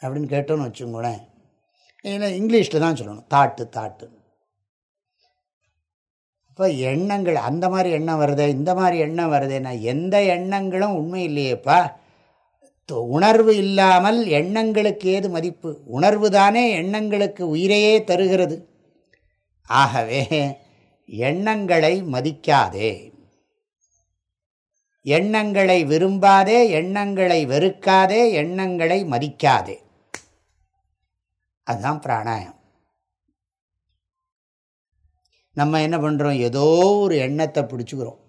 அப்படின்னு கேட்டோன்னு வச்சுக்கோங்களேன். ஏன்னா இங்கிலீஷில் தான் சொல்லணும். தாட்டு தாட்டு இப்போ எண்ணங்கள் அந்த மாதிரி எண்ணம் வருது இந்த மாதிரி எண்ணம் வருதுன்னா எந்த எண்ணங்களும் உண்மை இல்லையேப்பா. உணர்வு இல்லாமல் எண்ணங்களுக்கு ஏது மதிப்பு? உணர்வு தானே எண்ணங்களுக்கு உயிரையே தருகிறது. ஆகவே எண்ணங்களை மதிக்காதே. எண்ணங்களை விரும்பாதே எண்ணங்களை வெறுக்காதே எண்ணங்களை மதிக்காதே. அதுதான் பிராணாயம். நம்ம என்ன பண்ணுறோம் ஏதோ ஒரு எண்ணத்தை பிடிச்சிக்கிறோம்.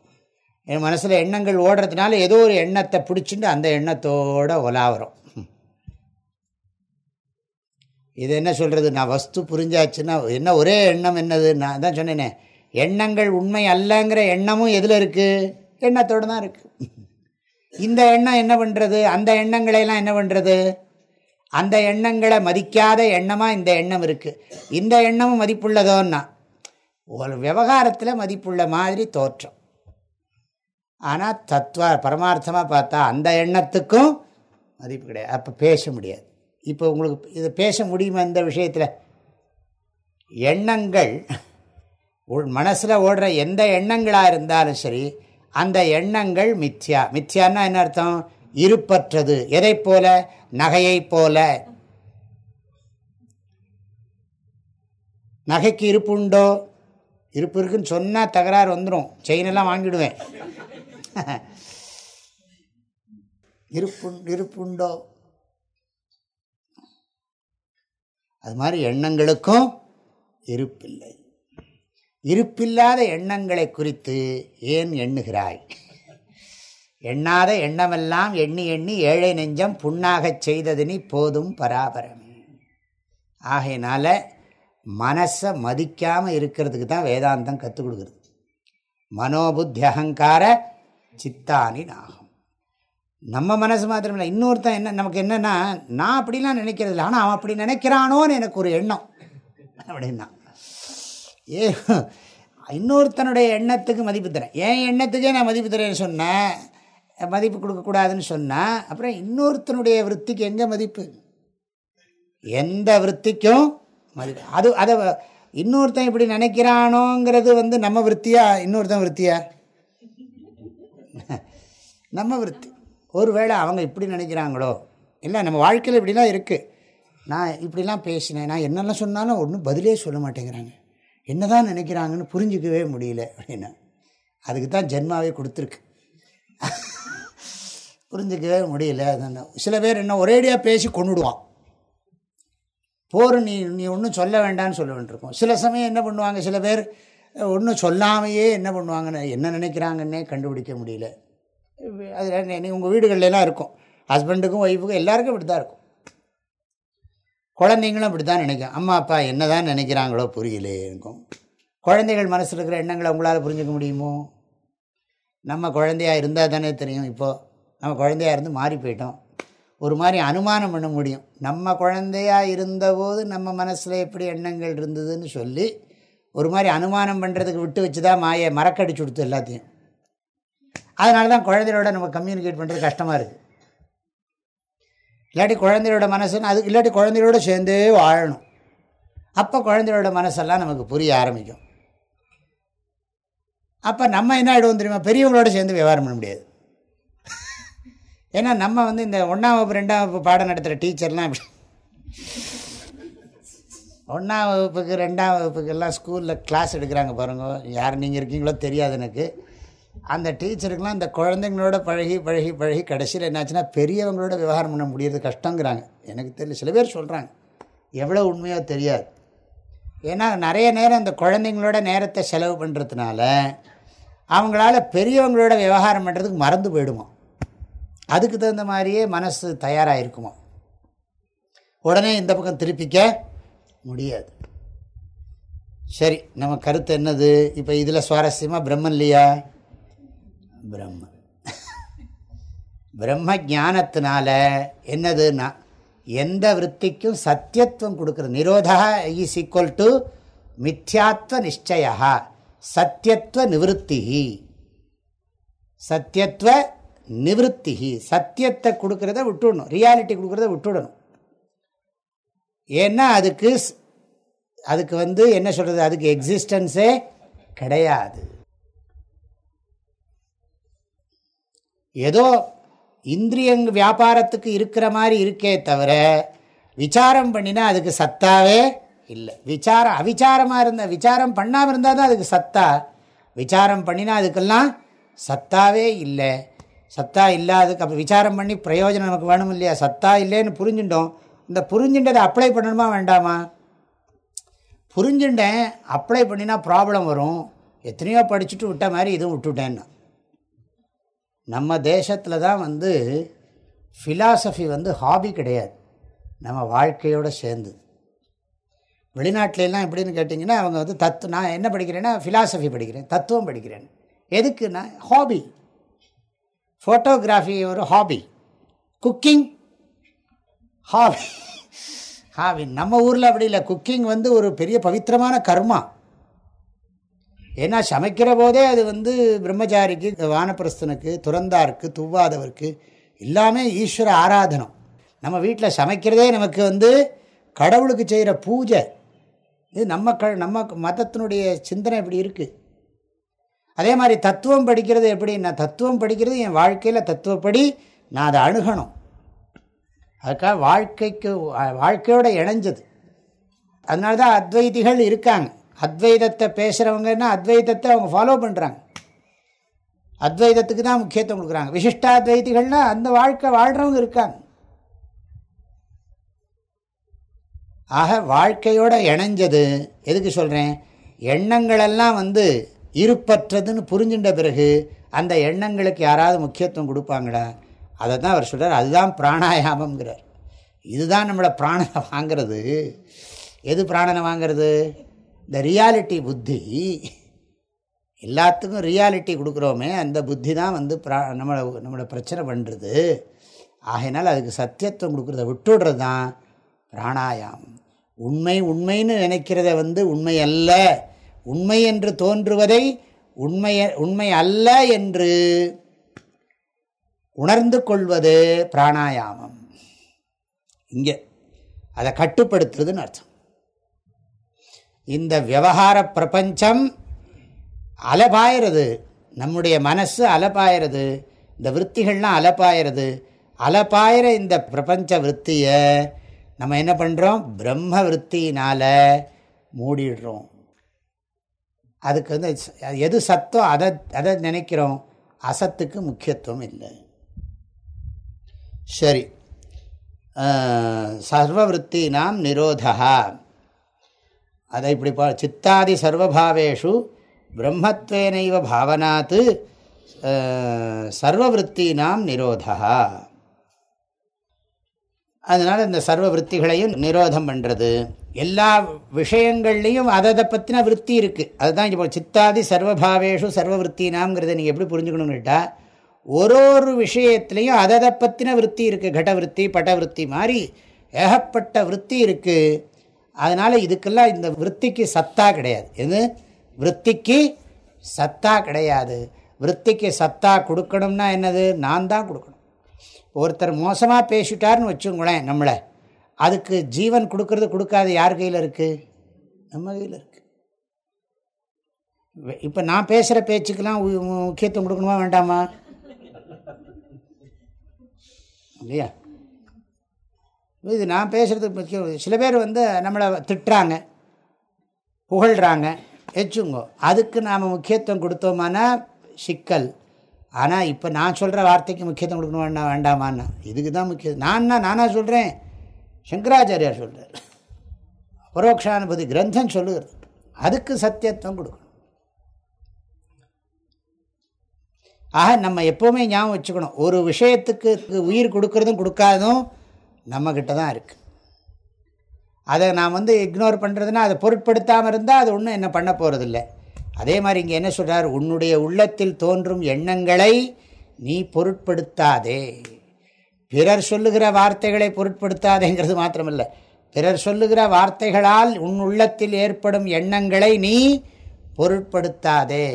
என் மனசில் எண்ணங்கள் ஓடுறதுனால ஏதோ ஒரு எண்ணத்தை பிடிச்சிட்டு அந்த எண்ணத்தோடு ஒலாவரும் இது என்ன சொல்கிறது நான் வஸ்து புரிஞ்சாச்சுன்னா என்ன ஒரே எண்ணம் என்னது? நான் தான் சொன்னேனே. எண்ணங்கள் உண்மை அல்லங்கிற எண்ணமும் எதில் இருக்குது எண்ணத்தோடு தான் இருக்குது இந்த எண்ணம் என்ன பண்ணுறது அந்த எண்ணங்களையெல்லாம் என்ன பண்ணுறது அந்த எண்ணங்களை மதிக்காத எண்ணமாக இந்த எண்ணம் இருக்குது இந்த எண்ணமும் மதிப்புள்ளதோன்னா ஒரு விவகாரத்தில் மதிப்புள்ள மாதிரி தோற்றம். ஆனால் தத்துவ பரமார்த்தமாக பார்த்தா அந்த எண்ணத்துக்கும் மதிப்பு கிடையாது. அப்போ பேச முடியாது. இப்போ உங்களுக்கு இது பேச முடியுமா இந்த விஷயத்தில்? எண்ணங்கள் மனசில் ஓடுற எந்த எண்ணங்களாக இருந்தாலும் சரி அந்த எண்ணங்கள் மித்யா. மித்யான்னா என்ன அர்த்தம்? இருப்பற்றது. எதை போல? நகையை போல. நகைக்கு இருப்பு உண்டோ? இருப்பு இருக்குன்னு சொன்னால் தகராறு வந்துடும் செயினெல்லாம் வாங்கிடுவேன். இருப்பு இருப்புண்டோ? அது மாதிரி எண்ணங்களுக்கும் இருப்பில்லை. இருப்பில்லாத எண்ணங்களை குறித்து ஏன் எண்ணுகிறாய்? எண்ணாத எண்ணமெல்லாம் எண்ணி எண்ணி ஏழை நெஞ்சம் புண்ணாகச் செய்தது போதும் பராபரமே. ஆகையினால மனசை மதிக்காமல் இருக்கிறதுக்கு தான் வேதாந்தம் கற்றுக் கொடுக்குறது. மனோபுத்தி அகங்கார சித்தானி நாகம். நம்ம மனசு மாத்திரம் இல்லை இன்னொருத்தன் என்ன நமக்கு என்னென்னா நான் அப்படிலாம் நினைக்கிறது இல்லை ஆனால் அவன் அப்படி நினைக்கிறானோன்னு எனக்கு ஒரு எண்ணம். அப்படின்னா. ஏ இன்னொருத்தனுடைய எண்ணத்துக்கு மதிப்பு தரேன். என் எண்ணத்துக்கே நான் மதிப்பு தரேன்னு சொன்னேன் மதிப்பு கொடுக்கக்கூடாதுன்னு சொன்னால் அப்புறம் இன்னொருத்தனுடைய விற்பிக்கு எங்கே மதிப்பு? எந்த விற்பிக்கும் மதிப்பு. அது அதை இன்னொருத்தன் இப்படி நினைக்கிறானோங்கிறது வந்து நம்ம விற்த்தியா இன்னொருத்தன் விற்த்தியா நம்ம விற்பி ஒருவேளை அவங்க இப்படி நினைக்கிறாங்களோ? இல்லை நம்ம வாழ்க்கையில் இப்படிலாம் இருக்குது நான் இப்படிலாம் பேசினேன். நான் என்னெல்லாம் சொன்னாலும் ஒன்றும் பதிலே சொல்ல மாட்டேங்கிறாங்க. என்ன தான் நினைக்கிறாங்கன்னு புரிஞ்சிக்கவே முடியல அப்படின்னா. அதுக்கு தான் ஜென்மாவே கொடுத்துருக்கு. புரிஞ்சிக்கவே முடியல. சில பேர் என்ன ஒரேடியாக பேசி கொண்டுடுவான் போர் நீ நீ ஒன்றும் சொல்ல வேண்டாம்னு சொல்ல வேண்டியிருக்கோம். சில சமயம் என்ன பண்ணுவாங்க? சில பேர் ஒன்றும் சொல்லாமையே என்ன பண்ணுவாங்கன்னு என்ன நினைக்கிறாங்கன்னே கண்டுபிடிக்க முடியல. அதில் உங்கள் வீடுகள்லாம் இருக்கும். ஹஸ்பண்டுக்கும் ஒய்ஃபுக்கும் எல்லாருக்கும் இப்படி தான் இருக்கும். குழந்தைங்களும் இப்படி தான் நினைக்கும். அம்மா அப்பா என்ன தான் நினைக்கிறாங்களோ புரியலே இருக்கும். குழந்தைகள் மனசில் இருக்கிற எண்ணங்களை உங்களால் புரிஞ்சுக்க முடியுமோ? நம்ம குழந்தையாக இருந்தால் தானே தெரியும். இப்போது நம்ம குழந்தையாக இருந்து மாறி போயிட்டோம். ஒரு மாதிரி அனுமானம் பண்ண முடியும். நம்ம குழந்தையாக இருந்தபோது நம்ம மனசில் எப்படி எண்ணங்கள் இருந்ததுன்னு சொல்லி ஒரு மாதிரி அனுமானம் பண்ணுறதுக்கு விட்டு வச்சு தான் மாயை மறக்கடிச்சு கொடுத்து எல்லாத்தையும். அதனால தான் குழந்தையோட நம்ம கம்யூனிகேட் பண்ணுறது கஷ்டமாக இருக்குது இல்லாட்டி குழந்தையோட மனசுன்னு அது இல்லாட்டி குழந்தையோட சேர்ந்தே வாழணும். அப்போ குழந்தையோட மனசெல்லாம் நமக்கு புரிய ஆரம்பிக்கும். அப்போ நம்ம என்ன ஆகிடுவோம் தெரியுமா? பெரியவங்களோட சேர்ந்து விவகாரம் பண்ண முடியாது. ஏன்னா நம்ம வந்து இந்த ஒன்றாம் வகுப்பு ரெண்டாம் வகுப்பு பாடம் நடத்துகிற டீச்சர்லாம் ஒன்றாம் வகுப்புக்கு ரெண்டாம் வகுப்புக்கெல்லாம் ஸ்கூலில் கிளாஸ் எடுக்கிறாங்க பாருங்க. யார் நீங்கள் இருக்கீங்களோ தெரியாது எனக்கு. அந்த டீச்சருக்கெலாம் அந்த குழந்தைங்களோட பழகி பழகி பழகி கடைசியில் என்னாச்சுன்னா பெரியவங்களோட விவகாரம் பண்ண முடியறது கஷ்டங்கிறாங்க. எனக்கு தெரியல. சில பேர் சொல்கிறாங்க எவ்வளோ உண்மையோ தெரியாது. ஏன்னா நிறைய நேரம் அந்த குழந்தைங்களோட நேரத்தை செலவு பண்ணுறதுனால அவங்களால பெரியவங்களோட விவகாரம் பண்ணுறதுக்கு மறந்து போயிடுமா. அதுக்கு தகுந்த மாதிரியே மனசு தயாராக இருக்குமா. உடனே இந்த பக்கம் திருப்பிக்க முடியாது. சரி நம்ம கருத்து என்னது? இப்போ இதில் சுவாரஸ்யமாக பிரம்மன் இல்லையா? பிரம்ம பிரம்ம ஜானத்தினால என்னதுன்னா எந்த விற்பிக்கும் சத்தியத்துவம் கொடுக்குறது நிரோதா இஸ் ஈக்குவல் டு மித்யாத்வ நிச்சயா சத்தியத்துவ நிவத்தி சத்தியத்துவ நிவத்தி சத்தியத்தை கொடுக்கறத விட்டுடணும். ரியாலிட்டி கொடுக்குறத விட்டுடணும். ஏன்னா அதுக்கு அதுக்கு வந்து என்ன சொல்கிறது அதுக்கு எக்ஸிஸ்டன்ஸே கிடையாது. ஏதோ இந்திரியங்க வியாபாரத்துக்கு இருக்கிற மாதிரி இருக்கே தவிர விசாரம் பண்ணினா அதுக்கு சத்தாவே இல்லை. விசாரம் அவிச்சாரமாக இருந்த விசாரம் பண்ணாமல் இருந்தால் தான் அதுக்கு சத்தா. விசாரம் பண்ணினா அதுக்கெல்லாம் சத்தாவே இல்லை. சத்தா இல்லாததுக்கு அப்போ விசாரம் பண்ணி பிரயோஜனம் நமக்கு வேணும் இல்லையா? சத்தா இல்லைன்னு புரிஞ்சுட்டோம். இந்த புரிஞ்சுட்டதை அப்ளை பண்ணணுமா வேண்டாமா? புரிஞ்சுட்டேன் அப்ளை பண்ணினா ப்ராப்ளம் வரும். எத்தனையோ படிச்சுட்டு விட்ட மாதிரி இதுவும் விட்டுவிட்டேன்னு நம்ம தேசத்தில் தான் வந்து ஃபிலாசபி வந்து ஹாபி கிடையாது. நம்ம வாழ்க்கையோடு சேர்ந்து. வெளிநாட்டிலலாம் எப்படின்னு கேட்டிங்கன்னா அவங்க வந்து தத்து நான் என்ன படிக்கிறேன்னா ஃபிலாசபி படிக்கிறேன் தத்துவம் படிக்கிறேன். எதுக்குன்னா ஹாபி ஃபோட்டோகிராஃபி ஒரு ஹாபி குக்கிங் ஹாவி. ஹாவி. நம்ம ஊரில் அப்படி இல்லை. குக்கிங் வந்து ஒரு பெரிய பவித்திரமான கர்மா. ஏன்னா சமைக்கிற போதே அது வந்து பிரம்மச்சாரிக்கு வானப்பிரஸ்தனுக்கு துறந்தாருக்கு துவாதவருக்கு எல்லாமே ஈஸ்வர ஆராதனம். நம்ம வீட்டில் சமைக்கிறதே நமக்கு வந்து கடவுளுக்கு செய்கிற பூஜை. இது நம்ம க நம்ம மதத்தினுடைய சிந்தனை இப்படி இருக்குது அதே மாதிரி தத்துவம் படிக்கிறது எப்படி நான் தத்துவம் படிக்கிறது என் வாழ்க்கையில் தத்துவப்படி நான் அதை அணுகணும். அதுக்காக வாழ்க்கைக்கு வாழ்க்கையோட இணைஞ்சது. அதனால தான் அத்வைதிகள் இருக்காங்க. அத்வைதத்தை பேசுகிறவங்கன்னா அத்வைதத்தை அவங்க ஃபாலோ பண்ணுறாங்க அத்வைதத்துக்கு தான் முக்கியத்துவம் கொடுக்குறாங்க. விசிஷ்டாத்வைதிகள்னா அந்த வாழ்க்கை வாழ்கிறவங்க இருக்காங்க. ஆக வாழ்க்கையோட இணைஞ்சது எதுக்கு சொல்கிறேன் எண்ணங்களெல்லாம் வந்து இருப்பற்றதுன்னு புரிஞ்சின்ற பிறகு அந்த எண்ணங்களுக்கு யாராவது முக்கியத்துவம் கொடுப்பாங்களா? அதை தான் அவர் சொல்கிறார் அதுதான் பிராணாயாமங்கிறார் இதுதான் நம்மளை பிராணனை வாங்கிறது. எது பிராணனை வாங்கிறது? இந்த ரியாலிட்டி புத்தி. எல்லாத்துக்கும் ரியாலிட்டி கொடுக்குறோமே அந்த புத்தி தான் வந்து பிரா நம்மளை நம்மளை பிரச்சனை பண்ணுறது ஆகையினால் அதுக்கு சத்தியத்துவம் கொடுக்குறத விட்டுடுறது தான் பிராணாயாமம். உண்மை உண்மைன்னு நினைக்கிறத வந்து உண்மை அல்ல. உண்மை என்று தோன்றுவதை உண்மை உண்மை அல்ல என்று உணர்ந்து கொள்வது பிராணாயாமம். இங்கே அதை கட்டுப்படுத்துறதுன்னு அர்த்தம். இந்த விவகார பிரபஞ்சம் அலபாயிறது நம்முடைய மனசு அலப்பாயிறது இந்த விற்த்திகள்லாம் அலப்பாயிறது அலப்பாயிற இந்த பிரபஞ்ச விற்த்தியை நம்ம என்ன பண்ணுறோம் பிரம்ம விற்த்தினால் மூடிடுறோம். அதுக்கு வந்து எது சத்தோ அதை அதை நினைக்கிறோம். அசத்துக்கு முக்கியத்துவம் இல்லை. சரி. சர்வவருத்தினாம் நிரோதா. அதை இப்படி பா சித்தாதி சர்வபாவேஷு பிரம்மத்வேனைவ பாவனாத்து சர்வவருத்தீனாம் நிரோதா. அதனால் இந்த சர்வ விற்த்திகளையும் நிரோதம் பண்ணுறது எல்லா விஷயங்கள்லேயும் அதை அதை பற்றின விற்பி இருக்குது அதுதான் இப்போ சித்தாதி சர்வபாவேஷு சர்வ விற்த்தினாம்ங்கிறத நீங்கள் எப்படி புரிஞ்சுக்கணும்னு கேட்டால் ஒரு ஒரு விஷயத்துலேயும் அதை அதை பற்றின விற்பி இருக்குது கடவிருத்தி பட்டவிருத்தி மாதிரி ஏகப்பட்ட விற்பி இருக்குது அதனால் இதுக்கெல்லாம் இந்த விற்த்திக்கு சத்தா கிடையாது. எது? விற்த்திக்கு சத்தா கிடையாது. விற்த்திக்கு சத்தா கொடுக்கணும்னா என்னது? நான் தான் கொடுக்கணும். ஒருத்தர் மோசமாக பேசிட்டார்னு வச்சுங்களேன் நம்மளை. அதுக்கு ஜீவன் கொடுக்கறது கொடுக்காது யார் கையில் இருக்குது நம்ம கையில் இருக்குது இப்போ நான் பேசுகிற பேச்சுக்கெல்லாம் முக்கியத்துவம் கொடுக்கணுமா வேண்டாமா? இல்லையா? இது நான் பேசுகிறதுக்கு முக்கியம் சில பேர் வந்து நம்மளை திட்டுறாங்க புகழ்கிறாங்க எச்சுங்கோ அதுக்கு நாம் முக்கியத்துவம் கொடுத்தோமானா சிக்கல். ஆனால் இப்போ நான் சொல்கிற வார்த்தைக்கு முக்கியத்துவம் கொடுக்கணும் வேண்டாம் வேண்டாமான்னா இதுக்கு தான் முக்கியம் நான் நானாக சொல்கிறேன் சங்கராச்சாரியார் சொல்கிறார் பரோட்சானுபதி கிரந்தம் சொல்லுகிறது அதுக்கு சத்தியத்துவம் கொடுக்கணும். ஆக நம்ம எப்போவுமே ஞாபகம் வச்சுக்கணும். ஒரு விஷயத்துக்கு உயிர் கொடுக்கறதும் கொடுக்காததும் நம்மக்கிட்ட தான் இருக்குது அதை நான் வந்து இக்னோர் பண்ணுறதுனா அதை பொருட்படுத்தாமல் இருந்தால் அது ஒன்றும் என்ன பண்ண போகிறதில்ல அதே மாதிரி இங்கே என்ன சொல்கிறார் உன்னுடைய உள்ளத்தில் தோன்றும் எண்ணங்களை நீ பொருட்படுத்தாதே. பிறர் சொல்லுகிற வார்த்தைகளை பொருட்படுத்தாதேங்கிறது மாத்திரமல்ல. பிறர் சொல்லுகிற வார்த்தைகளால் உன் உள்ளத்தில் ஏற்படும் எண்ணங்களை நீ பொருட்படுத்தாதே.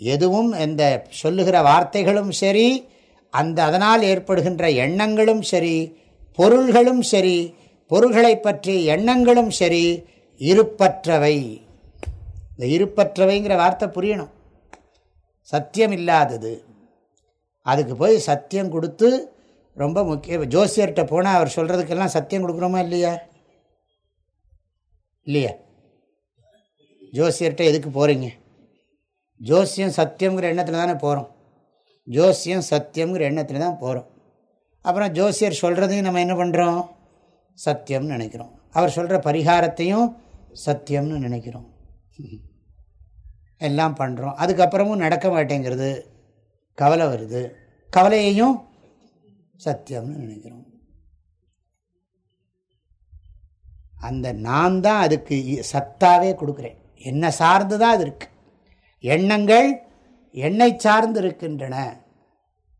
எதுவும் இந்த சொல்லுகிற வார்த்தைகளும் சரி அந்த அதனால் ஏற்படுகின்ற எண்ணங்களும் சரி பொருள்களும் சரி பொருள்களை பற்றி எண்ணங்களும் சரி இருப்பற்றவை. இந்த இருப்பற்றவைங்கிற வார்த்தை புரியணும். சத்தியம் இல்லாதது அதுக்கு போய் சத்தியம் கொடுத்து ரொம்ப முக்கிய ஜோசியர்கிட்ட போனால் அவர் சொல்கிறதுக்கெல்லாம் சத்தியம் கொடுக்குறோமா இல்லையா? இல்லையா? ஜோசியர்கிட்ட எதுக்கு போகிறீங்க ஜோசியம் சத்தியங்கிற எண்ணத்தில் தானே போகிறோம் ஜோசியம் சத்தியங்கிற எண்ணத்தில் தான் போகிறோம் அப்புறம் ஜோசியர் சொல்கிறதையும் நம்ம என்ன பண்ணுறோம் சத்தியம்னு நினைக்கிறோம். அவர் சொல்கிற பரிகாரத்தையும் சத்தியம்னு நினைக்கிறோம். எல்லாம் பண்ணுறோம் அதுக்கப்புறமும் நடக்க மாட்டேங்கிறது. கவலை வருது. கவலையையும் சத்தியம்னு நினைக்கிறோம். அந்த நான் தான் அதுக்கு சத்தாவே கொடுக்குறேன். என்னை சார்ந்து தான் அது இருக்குது எண்ணங்கள் என்னை சார்ந்து இருக்கின்றன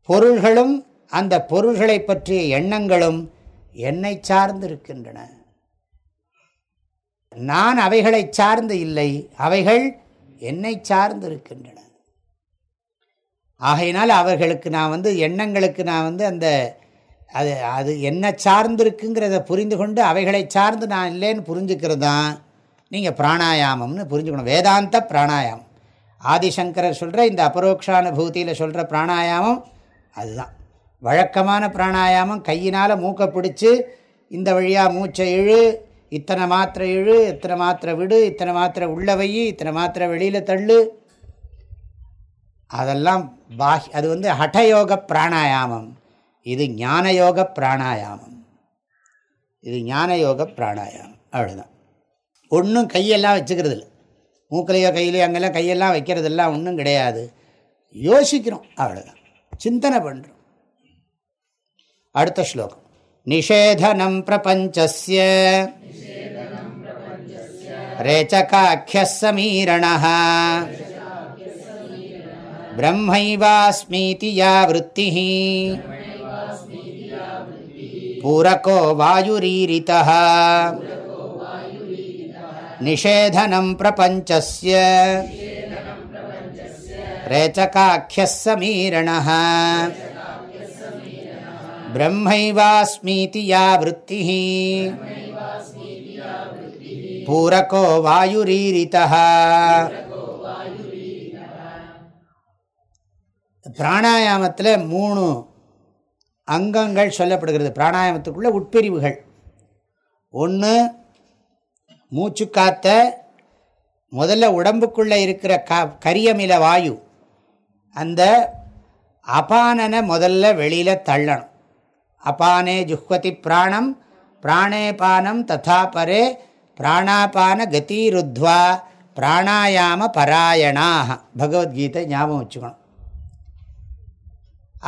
பொருள்களும் அந்த பொருள்களை பற்றிய எண்ணங்களும் என்னை சார்ந்திருக்கின்றன. நான் அவைகளை சார்ந்து இல்லை அவைகள் என்னை சார்ந்து இருக்கின்றன ஆகையினால் அவர்களுக்கு நான் வந்து எண்ணங்களுக்கு நான் வந்து அந்த அது அது என்ன சார்ந்திருக்குங்கிறத புரிந்து கொண்டு அவைகளை சார்ந்து நான் இல்லைன்னு புரிஞ்சுக்கிறது தான் நீங்கள் பிராணாயாமம்னு புரிஞ்சுக்கணும். வேதாந்த பிராணாயாமம். ஆதிசங்கரர் சொல்கிற இந்த அபரோக்ஷானுபூதியில் சொல்கிற பிராணாயாமம் அதுதான். வழக்கமான பிராணாயாமம் கையினால் மூக்கை பிடிச்சி இந்த வழியாக மூச்சை இழு இத்தனை மாத்திரை இழு இத்தனை மாத்திரை விடு இத்தனை மாத்திரை உள்ள வை இத்தனை மாத்திரை வெளியில் தள்ளு. அதெல்லாம் பாஹ் அது வந்து ஹடயோக பிராணாயாமம். இது ஞானயோக பிராணாயாமம். இது ஞானயோக பிராணாயாமம். அவ்வளோதான் ஒன்றும் கையெல்லாம் வச்சுக்கிறது இல்லை மூக்கிலையோ கையிலையோ அங்கெல்லாம் கையெல்லாம் வைக்கிறதெல்லாம் ஒன்றும் கிடையாது யோசிக்கிறோம் அவ்வளோதான் சிந்தனை பண்ணுறோம் அடுத்த ஸ்லோகம் நிஷேதனம் பிரபஞ்சஸ்ய रेचकाख्यः समीरणः ब्रह्मैवास्मीति या वृत्तिः पूरको वायुरीरितः निषेधनं प्रपञ्चस्य रेचकाख्यः समीरणः ब्रह्मैवास्मीति या वृत्तिः பூரகோ வாயுரீரிதா பிராணாயாமத்தில் மூணு அங்கங்கள் சொல்லப்படுகிறது பிராணாயாமத்துக்குள்ள உட்பிரிவுகள் ஒன்று மூச்சு காத்த முதல்ல உடம்புக்குள்ளே இருக்கிற க கரியமில வாயு. அந்த அபானனை முதல்ல வெளியில் தள்ளணும். அபானே ஜுஹ்வதி பிராணம் பிராணே பானம் ததா பரே பிராணாபான கதிருத்வா பிராணாயாம பராயணாக பகவத்கீதை ஞாபகம் வச்சுக்கணும்.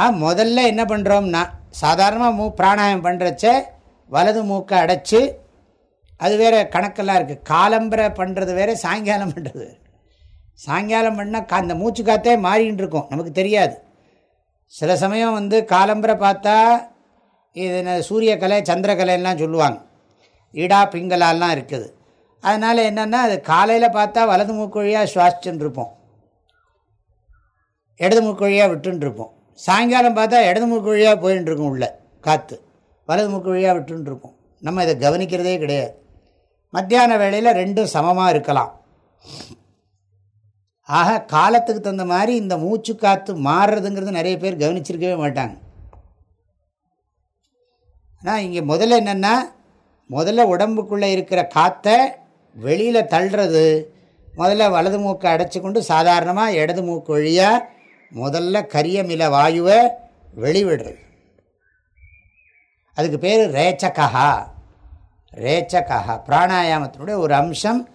ஆ முதல்ல என்ன பண்ணுறோம்னா சாதாரணமாக மூ பிராணாயம் பண்ணுறச்ச வலது மூக்கை அடைச்சி அது வேறு கணக்கெல்லாம் இருக்குது காலம்பரை பண்ணுறது வேறு சாயங்காலம் பண்ணுறது சாயங்காலம் பண்ணால் கா அந்த மூச்சு காற்றே மாறின்னு இருக்கும். நமக்கு தெரியாது. சில சமயம் வந்து காலம்பரை பார்த்தா இது சூரியக்கலை சந்திரக்கலைலாம் சொல்லுவாங்க. இடா பிங்கலாலாம் இருக்குது. அதனால் என்னென்னா அது காலையில் பார்த்தா வலது மூக்கு வழியாக சுவாசிச்சுன்னு இருப்போம். இடது மூக்கு வழியாக சாயங்காலம் பார்த்தா இடது மூக்கொழியாக போயின்னு இருக்கும் உள்ள காற்று வலது மூக்கு வழியாக நம்ம இதை கவனிக்கிறதே கிடையாது. மத்தியான வேளையில் ரெண்டும் சமமாக இருக்கலாம். ஆக காலத்துக்கு தகுந்த மாதிரி இந்த மூச்சு காற்று மாறுறதுங்கிறது நிறைய பேர் கவனிச்சிருக்கவே மாட்டாங்க. ஆனால் இங்கே முதல்ல என்னென்னா முதல்ல உடம்புக்குள்ளே இருக்கிற காற்றை வெளியில் தள்ளுறது முதல்ல வலது மூக்கை அடைச்சி கொண்டு சாதாரணமாக இடது மூக்கு வழியாக முதல்ல கரியமில வாயுவை வெளிவிடுறது. அதுக்கு பேர் ரேச்சகா ரேச்சகா பிராணாயாமத்தினுடைய ஒரு அம்சம்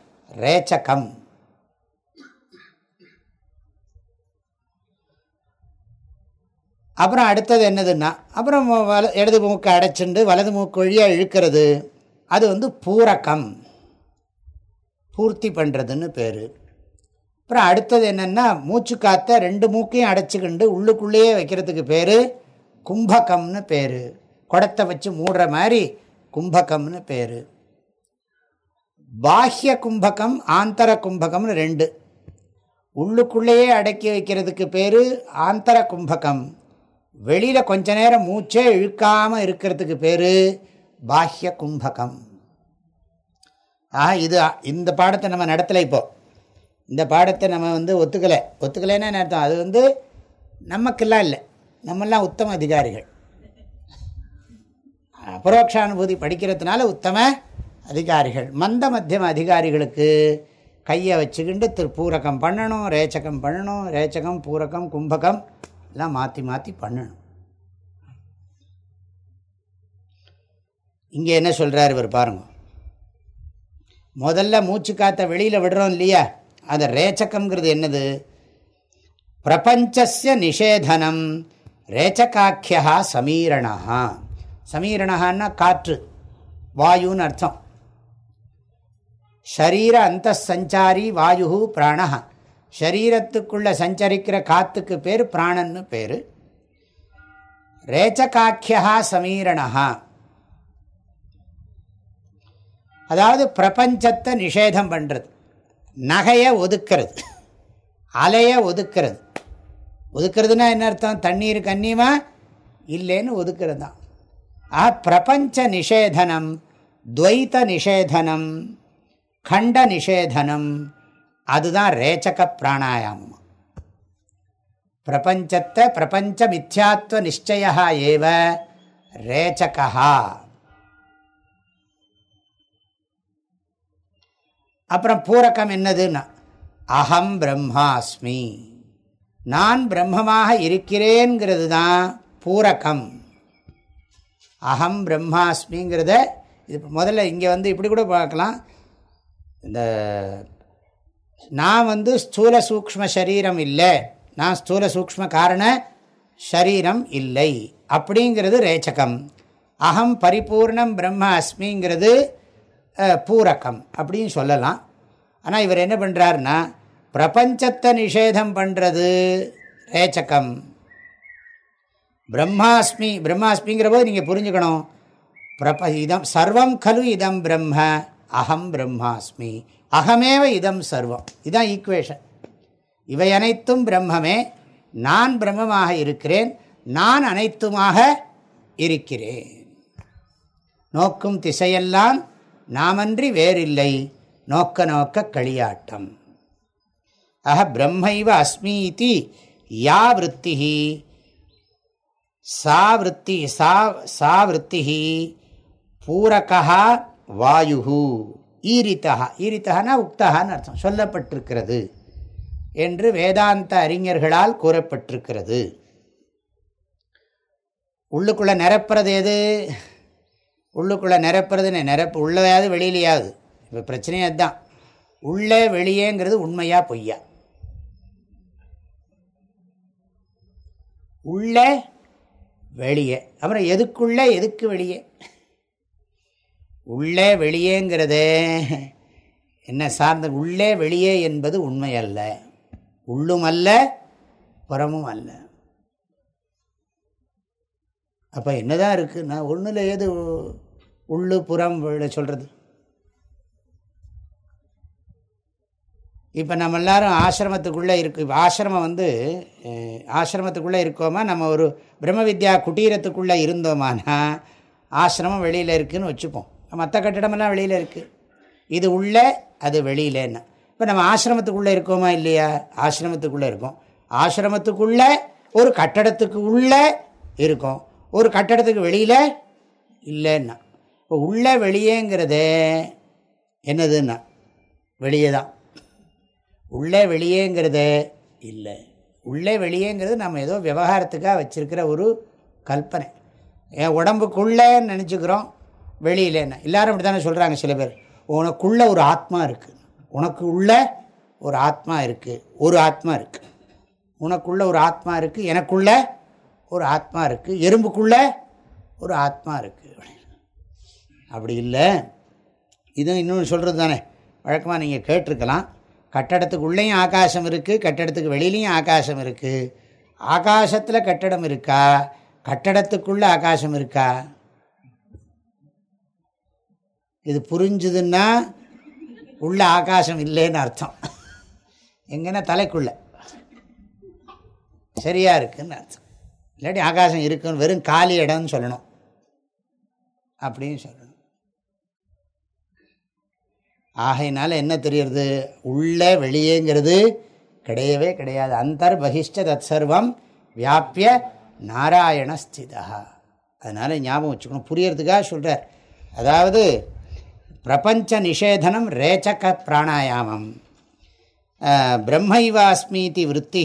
ரேச்சகம். அப்புறம் அடுத்தது என்னதுன்னா அப்புறம் வல இடது மூக்கை அடைச்சிண்டு வலது மூக்கு வழியாக இழுக்கிறது. அது வந்து பூரக்கம் பூர்த்தி பண்ணுறதுன்னு பேர். அப்புறம் அடுத்தது என்னென்னா மூச்சு காற்றை ரெண்டு மூக்கையும் அடைச்சிக்கிண்டு உள்ளுக்குள்ளேயே வைக்கிறதுக்கு பேர் கும்பகம்னு பேர். குடத்தை வச்சு மூடுற மாதிரி கும்பகம்னு பேர். பாஹ்ய கும்பகம் ஆந்தர கும்பகம்னு ரெண்டு. உள்ளுக்குள்ளேயே அடக்கி வைக்கிறதுக்கு பேர் ஆந்தர கும்பகம். வெளியில் கொஞ்ச நேரம் மூச்சே இழுக்காமல் இருக்கிறதுக்கு பேர் பாஹ்ய கும்பகம். ஆக இது இந்த பாடத்தை நம்ம நடத்தலை இப்போது இந்த பாடத்தை நம்ம வந்து ஒத்துக்கலை. ஒத்துக்கலைன்னா அர்த்தம்? அது வந்து நமக்கெல்லாம் இல்லை. நம்மெல்லாம் உத்தம அதிகாரிகள். அபரோக்ஷானுபூதி படிக்கிறதுனால உத்தம அதிகாரிகள். மந்த மத்தியம அதிகாரிகளுக்கு கையை வச்சுக்கிண்டு திரு பூரகம் பண்ணணும் ரேச்சகம் பண்ணணும் ரேச்சகம் பூரகம் கும்பகம் எல்லாம் மாற்றி மாற்றி பண்ணணும். இங்கே என்ன சொல்கிறார் இவர் பாருங்க. முதல்ல மூச்சு காற்ற வெளியில் விடுறோம் இல்லையா? அந்த ரேச்சகம்ங்கிறது என்னது? பிரபஞ்சஸ்ய நிஷேதனம் ரேச்சகாக்கியா சமீரணா சமீரணகான்னா காற்று வாயுன்னு அர்த்தம். ஷரீர அந்த சஞ்சாரி வாயு பிராண ஷரீரத்துக்குள்ளே சஞ்சரிக்கிற காற்றுக்கு பேர் பிராணன்னு பேர். ரேச்சகாக்கியா சமீரணா அதாவது பிரபஞ்சத்தை நிஷேதம் பண்ணுறது நகையை ஒதுக்கிறது. அலையை ஒதுக்கிறது. ஒதுக்கிறதுனா என்ன அர்த்தம்? தண்ணீர் கண்ணியமாக இல்லைன்னு ஒதுக்கிறது தான் ஆ பிரபஞ்ச நிஷேதனம் துவைத்த நிஷேதனம் கண்ட நிஷேதனம் அதுதான் ரேச்சக பிராணாயாமம். பிரபஞ்சத்தை பிரபஞ்ச மித்யாத்வ நிச்சயா ஏவ ரேச்சகா அப்புறம் பூரகம் என்னதுன்னா அகம் பிரம்மாஸ்மி. நான் பிரம்மமாக இருக்கிறேன்கிறது தான் பூரகம். அகம் பிரம்மாஸ்மிங்கிறத இது முதல்ல இங்கே வந்து இப்படி கூட பார்க்கலாம். இந்த நான் வந்து ஸ்தூல சூக்ம சரீரம் இல்லை. நான் ஸ்தூல சூக்ம காரண ஷரீரம் இல்லை. அப்படிங்கிறது ரேச்சகம். அகம் பரிபூர்ணம் பிரம்ம அஸ்மிங்கிறது பூரகம் அப்படின்னு சொல்லலாம். ஆனால் இவர் என்ன பண்ணுறாருன்னா பிரபஞ்சத்தை நிஷேதம் பண்ணுறது ரேச்சகம். பிரம்மாஸ்மி பிரம்மாஸ்மிங்கிற போது நீங்கள் புரிஞ்சுக்கணும். பிரப இதம் சர்வம் கலு இதம் பிரம்ம அகம் பிரம்மாஸ்மி. அகமேவ இதம் சர்வம். இதுதான் ஈக்குவேஷன் இவை அனைத்தும் பிரம்மமே. நான் பிரம்மமாக இருக்கிறேன். நான் அனைத்துமாக இருக்கிறேன். நோக்கும் திசையெல்லாம் நாமன்றி வேறில்லை. நோக்க நோக்க களியாட்டம். ஆக பிரம்மைவ அஸ்மி இது யா விற்த்திஹி சா விற்பி சா சா விற்பி பூரகா வாயு ஈரித்தா ஈரித்தகனா உக்தகான்னு அர்த்தம். சொல்லப்பட்டிருக்கிறது என்று வேதாந்த அறிஞர்களால் கூறப்பட்டிருக்கிறது. உள்ளுக்குள்ளே நிரப்புறது எது? உள்ளுக்குள்ளே நிரப்புறதுன்னு நிரப்பு உள்ளதையாவது வெளியிலையாவது. இப்போ பிரச்சனையே அதுதான். உள்ளே வெளியேங்கிறது உண்மையா பொய்யா? உள்ளே வெளியே. அப்புறம் எதுக்குள்ளே எதுக்கு வெளியே? உள்ளே வெளியேங்கிறது என்ன சார்ந்த உள்ளே வெளியே என்பது உண்மை அல்ல உள்ளும் அல்ல புறமும் அல்ல. அப்போ என்னதான் இருக்குன்னா ஒன்றில் ஏது உள்ளு புறம் சொல்கிறது இப்போ நம்ம எல்லாரும் ஆசிரமத்துக்குள்ளே இருக்கு. ஆசிரமம் வந்து ஆசிரமத்துக்குள்ளே இருக்கோமா? நம்ம ஒரு பிரம்ம வித்யா குட்டீரத்துக்குள்ளே இருந்தோமானா ஆசிரமம் வெளியில் இருக்குதுன்னு வச்சுப்போம். மற்ற கட்டிடமெல்லாம் வெளியில் இருக்குது இது உள்ளே அது வெளியிலன்னு. இப்போ நம்ம ஆசிரமத்துக்குள்ளே இருக்கோமா இல்லையா? ஆசிரமத்துக்குள்ளே இருக்கோம். ஆசிரமத்துக்குள்ளே ஒரு கட்டடத்துக்கு உள்ளே இருக்கும். ஒரு கட்டடத்துக்கு வெளியில் இல்லைன்னா. இப்போ உள்ளே வெளியேங்கிறது என்னதுன்னா வெளியே தான். உள்ளே வெளியேங்கிறது இல்லை. உள்ளே வெளியேங்கிறது நம்ம ஏதோ விவகாரத்துக்காக வச்சுருக்கிற ஒரு கல்பனை. என் உடம்புக்குள்ளேன்னு நினச்சிக்கிறோம் வெளியிலேன்னு எல்லோரும் அப்படி தானே சொல்கிறாங்க சில பேர். உனக்குள்ளே ஒரு ஆத்மா இருக்குது உனக்கு உள்ள ஒரு ஆத்மா இருக்குது ஒரு ஆத்மா இருக்குது உனக்குள்ள ஒரு ஆத்மா இருக்குது எனக்குள்ள ஒரு ஆத்மா இருக்குது எறும்புக்குள்ளே ஒரு ஆத்மா இருக்குது அப்படி இல்லை. இதுவும் இன்னொன்று சொல்கிறது தானே வழக்கமாக நீங்கள் கேட்டிருக்கலாம். கட்டடத்துக்கு உள்ளேயும் ஆகாசம் இருக்குது கட்டடத்துக்கு வெளியிலையும் ஆகாசம் இருக்குது ஆகாசத்தில் கட்டடம் இருக்கா? கட்டடத்துக்குள்ளே ஆகாசம் இருக்கா? இது புரிஞ்சுதுன்னா உள்ள ஆகாசம் இல்லைன்னு அர்த்தம். எங்கன்னா தலைக்குள்ள. சரியாக இருக்குன்னு அர்த்தம். இல்லாட்டி ஆகாசம் இருக்குன்னு வெறும் காலி இடம்னு சொல்லணும். அப்படின்னு சொல்லணும் ஆகையினால என்ன தெரியறது உள்ளே வெளியேங்கிறது கிடையவே கிடையாது. அந்தர் பகிஷ்ட தத் சர்வம் வியாபிய நாராயண ஸ்திதா அதனால் ஞாபகம் வச்சுக்கணும். புரியறதுக்காக சொல்கிறார் அதாவது பிரபஞ்ச நிஷேதனம் ரேச்சக பிராணாயாமம். பிரம்மைவாஸ்மீதி விற்பி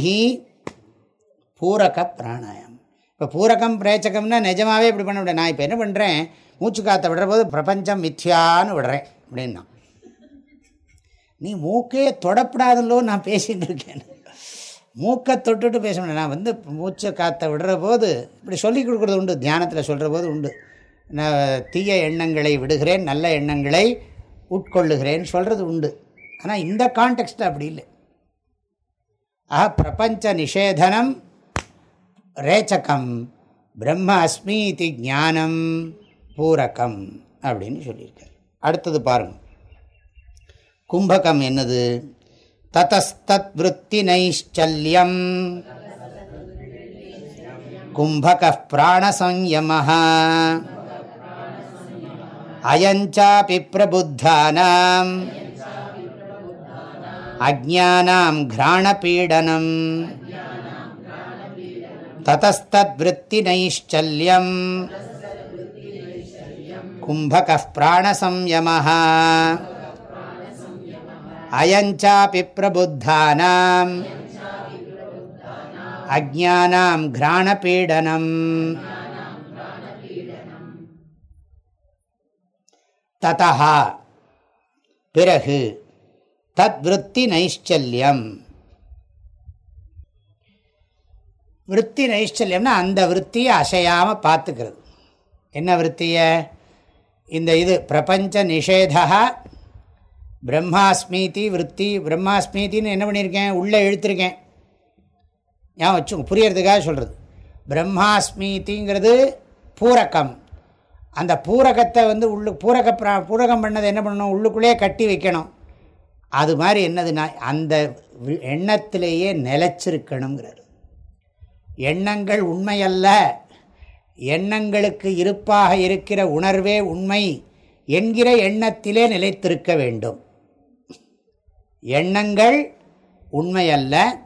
பூரக பிராணாயாமம். இப்போ பூரகம் பிரேச்சகம்னா நிஜமாகவே இப்படி பண்ண முடியாது. நான் இப்போ என்ன பண்ணுறேன் மூச்சு காற்றை விடுற போது பிரபஞ்சம் மித்யான்னு விடுறேன் அப்படின்னா. நீ மூக்கையே தொடப்படாதல்லோ நான் பேசிகிட்டு இருக்கேன். மூக்கை தொட்டுட்டு பேச முடியல நான் வந்து மூச்சை காற்றை விடுற போது இப்படி சொல்லி கொடுக்குறது உண்டு. தியானத்தில் சொல்கிற போது உண்டு. நான் தீய எண்ணங்களை விடுகிறேன் நல்ல எண்ணங்களை உட்கொள்ளுகிறேன்னு சொல்கிறது உண்டு. ஆனால் இந்த கான்டெக்ட்டில் அப்படி இல்லை. ஆஹா பிரபஞ்ச நிஷேதனம் ரேச்சகம் பிரம்ம அஸ்மீதி ஞானம் பூரகம் அப்படின்னு சொல்லியிருக்கார். அடுத்தது பாருங்கள் கும்பகம் என்னது? ததஸ்தத் விற்பி நைஷ்சல்யம் கும்பக பிராணசம்யம அயஞ்சாபி பிரபுத்தானாம். அஜானாம் கிராணபீடனம். ததஸ்தத்விற்பி நைஷ்சல்யம் கும்பக பிராணசம்யமாக அயஞ்சாபி பிரபுத்தானாம் அஜானாம் கிராணபீடனம் ததா பிறகு தத்விருத்தி விற்பி நைஷ்சல்யம் விற்பி நைஷ்சல்யம்னா அந்த விற்த்தியை அசையாமல் பார்த்துக்கிறது. என்ன விற்த்திய இந்த இது பிரபஞ்ச நிஷேதா பிரம்மாஸ்மீதி விற்பி பிரம்மாஸ்மீதின்னு என்ன பண்ணியிருக்கேன்? உள்ளே எழுத்திருக்கேன் ஏன் வச்சுங்க புரியறதுக்காக சொல்கிறது பிரம்மாஸ்மீதிங்கிறது பூரக்கம் அந்த பூரகத்தை வந்து உள்ளு பூரக பூரகம் பண்ணதை என்ன பண்ணணும்? உள்ளுக்குள்ளேயே கட்டி வைக்கணும். அது மாதிரி என்னதுன்னா அந்த எண்ணத்திலேயே நிலச்சிருக்கணுங்கிறார் எண்ணங்கள் உண்மையல்ல. எண்ணங்களுக்கு இருப்பாக இருக்கிற உணர்வே உண்மை என்கிற எண்ணத்திலே நிலைத்திருக்க வேண்டும். எண்ணங்கள் உண்மையல்ல.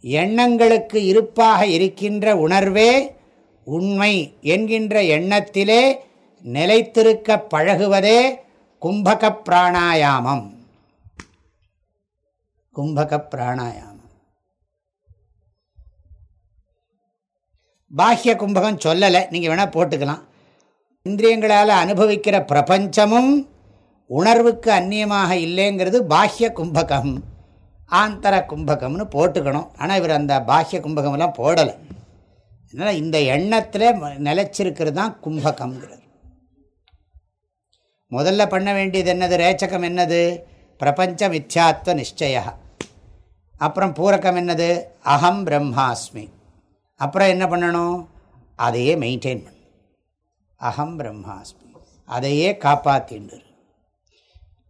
எண்ணங்களுக்கு இருப்பாக இருக்கின்ற உணர்வே உண்மை என்கின்ற எண்ணத்திலே நிலைத்திருக்க பழகுவதே கும்பக பிராணாயாமம். கும்பக பிராணாயாமம். பாஹ்ய கும்பகம் சொல்லலை நீங்கள் வேணால் போட்டுக்கலாம். இந்திரியங்களால் அனுபவிக்கிற பிரபஞ்சமும் உணர்வுக்கு அந்நியமாக இல்லைங்கிறது பாஹ்ய கும்பகம் ஆந்தர கும்பகம்னு போட்டுக்கணும். ஆனால் இவர் அந்த பாஹ்ய கும்பகமெல்லாம் போடலை. அதனால் இந்த எண்ணத்தில் நிலச்சிருக்கிறது தான் கும்பகம்ங்கிறது. முதல்ல பண்ண வேண்டியது என்னது? ரேச்சகம் என்னது? பிரபஞ்ச மித்யாத்வ நிச்சய அப்புறம் பூரகம் என்னது? அகம் பிரம்மாஸ்மி. அப்புறம் என்ன பண்ணணும்? அதையே மெயின்டைன் பண்ணணும். அகம் பிரம்மாஸ்மி. அதையே காப்பாற்றிண்டு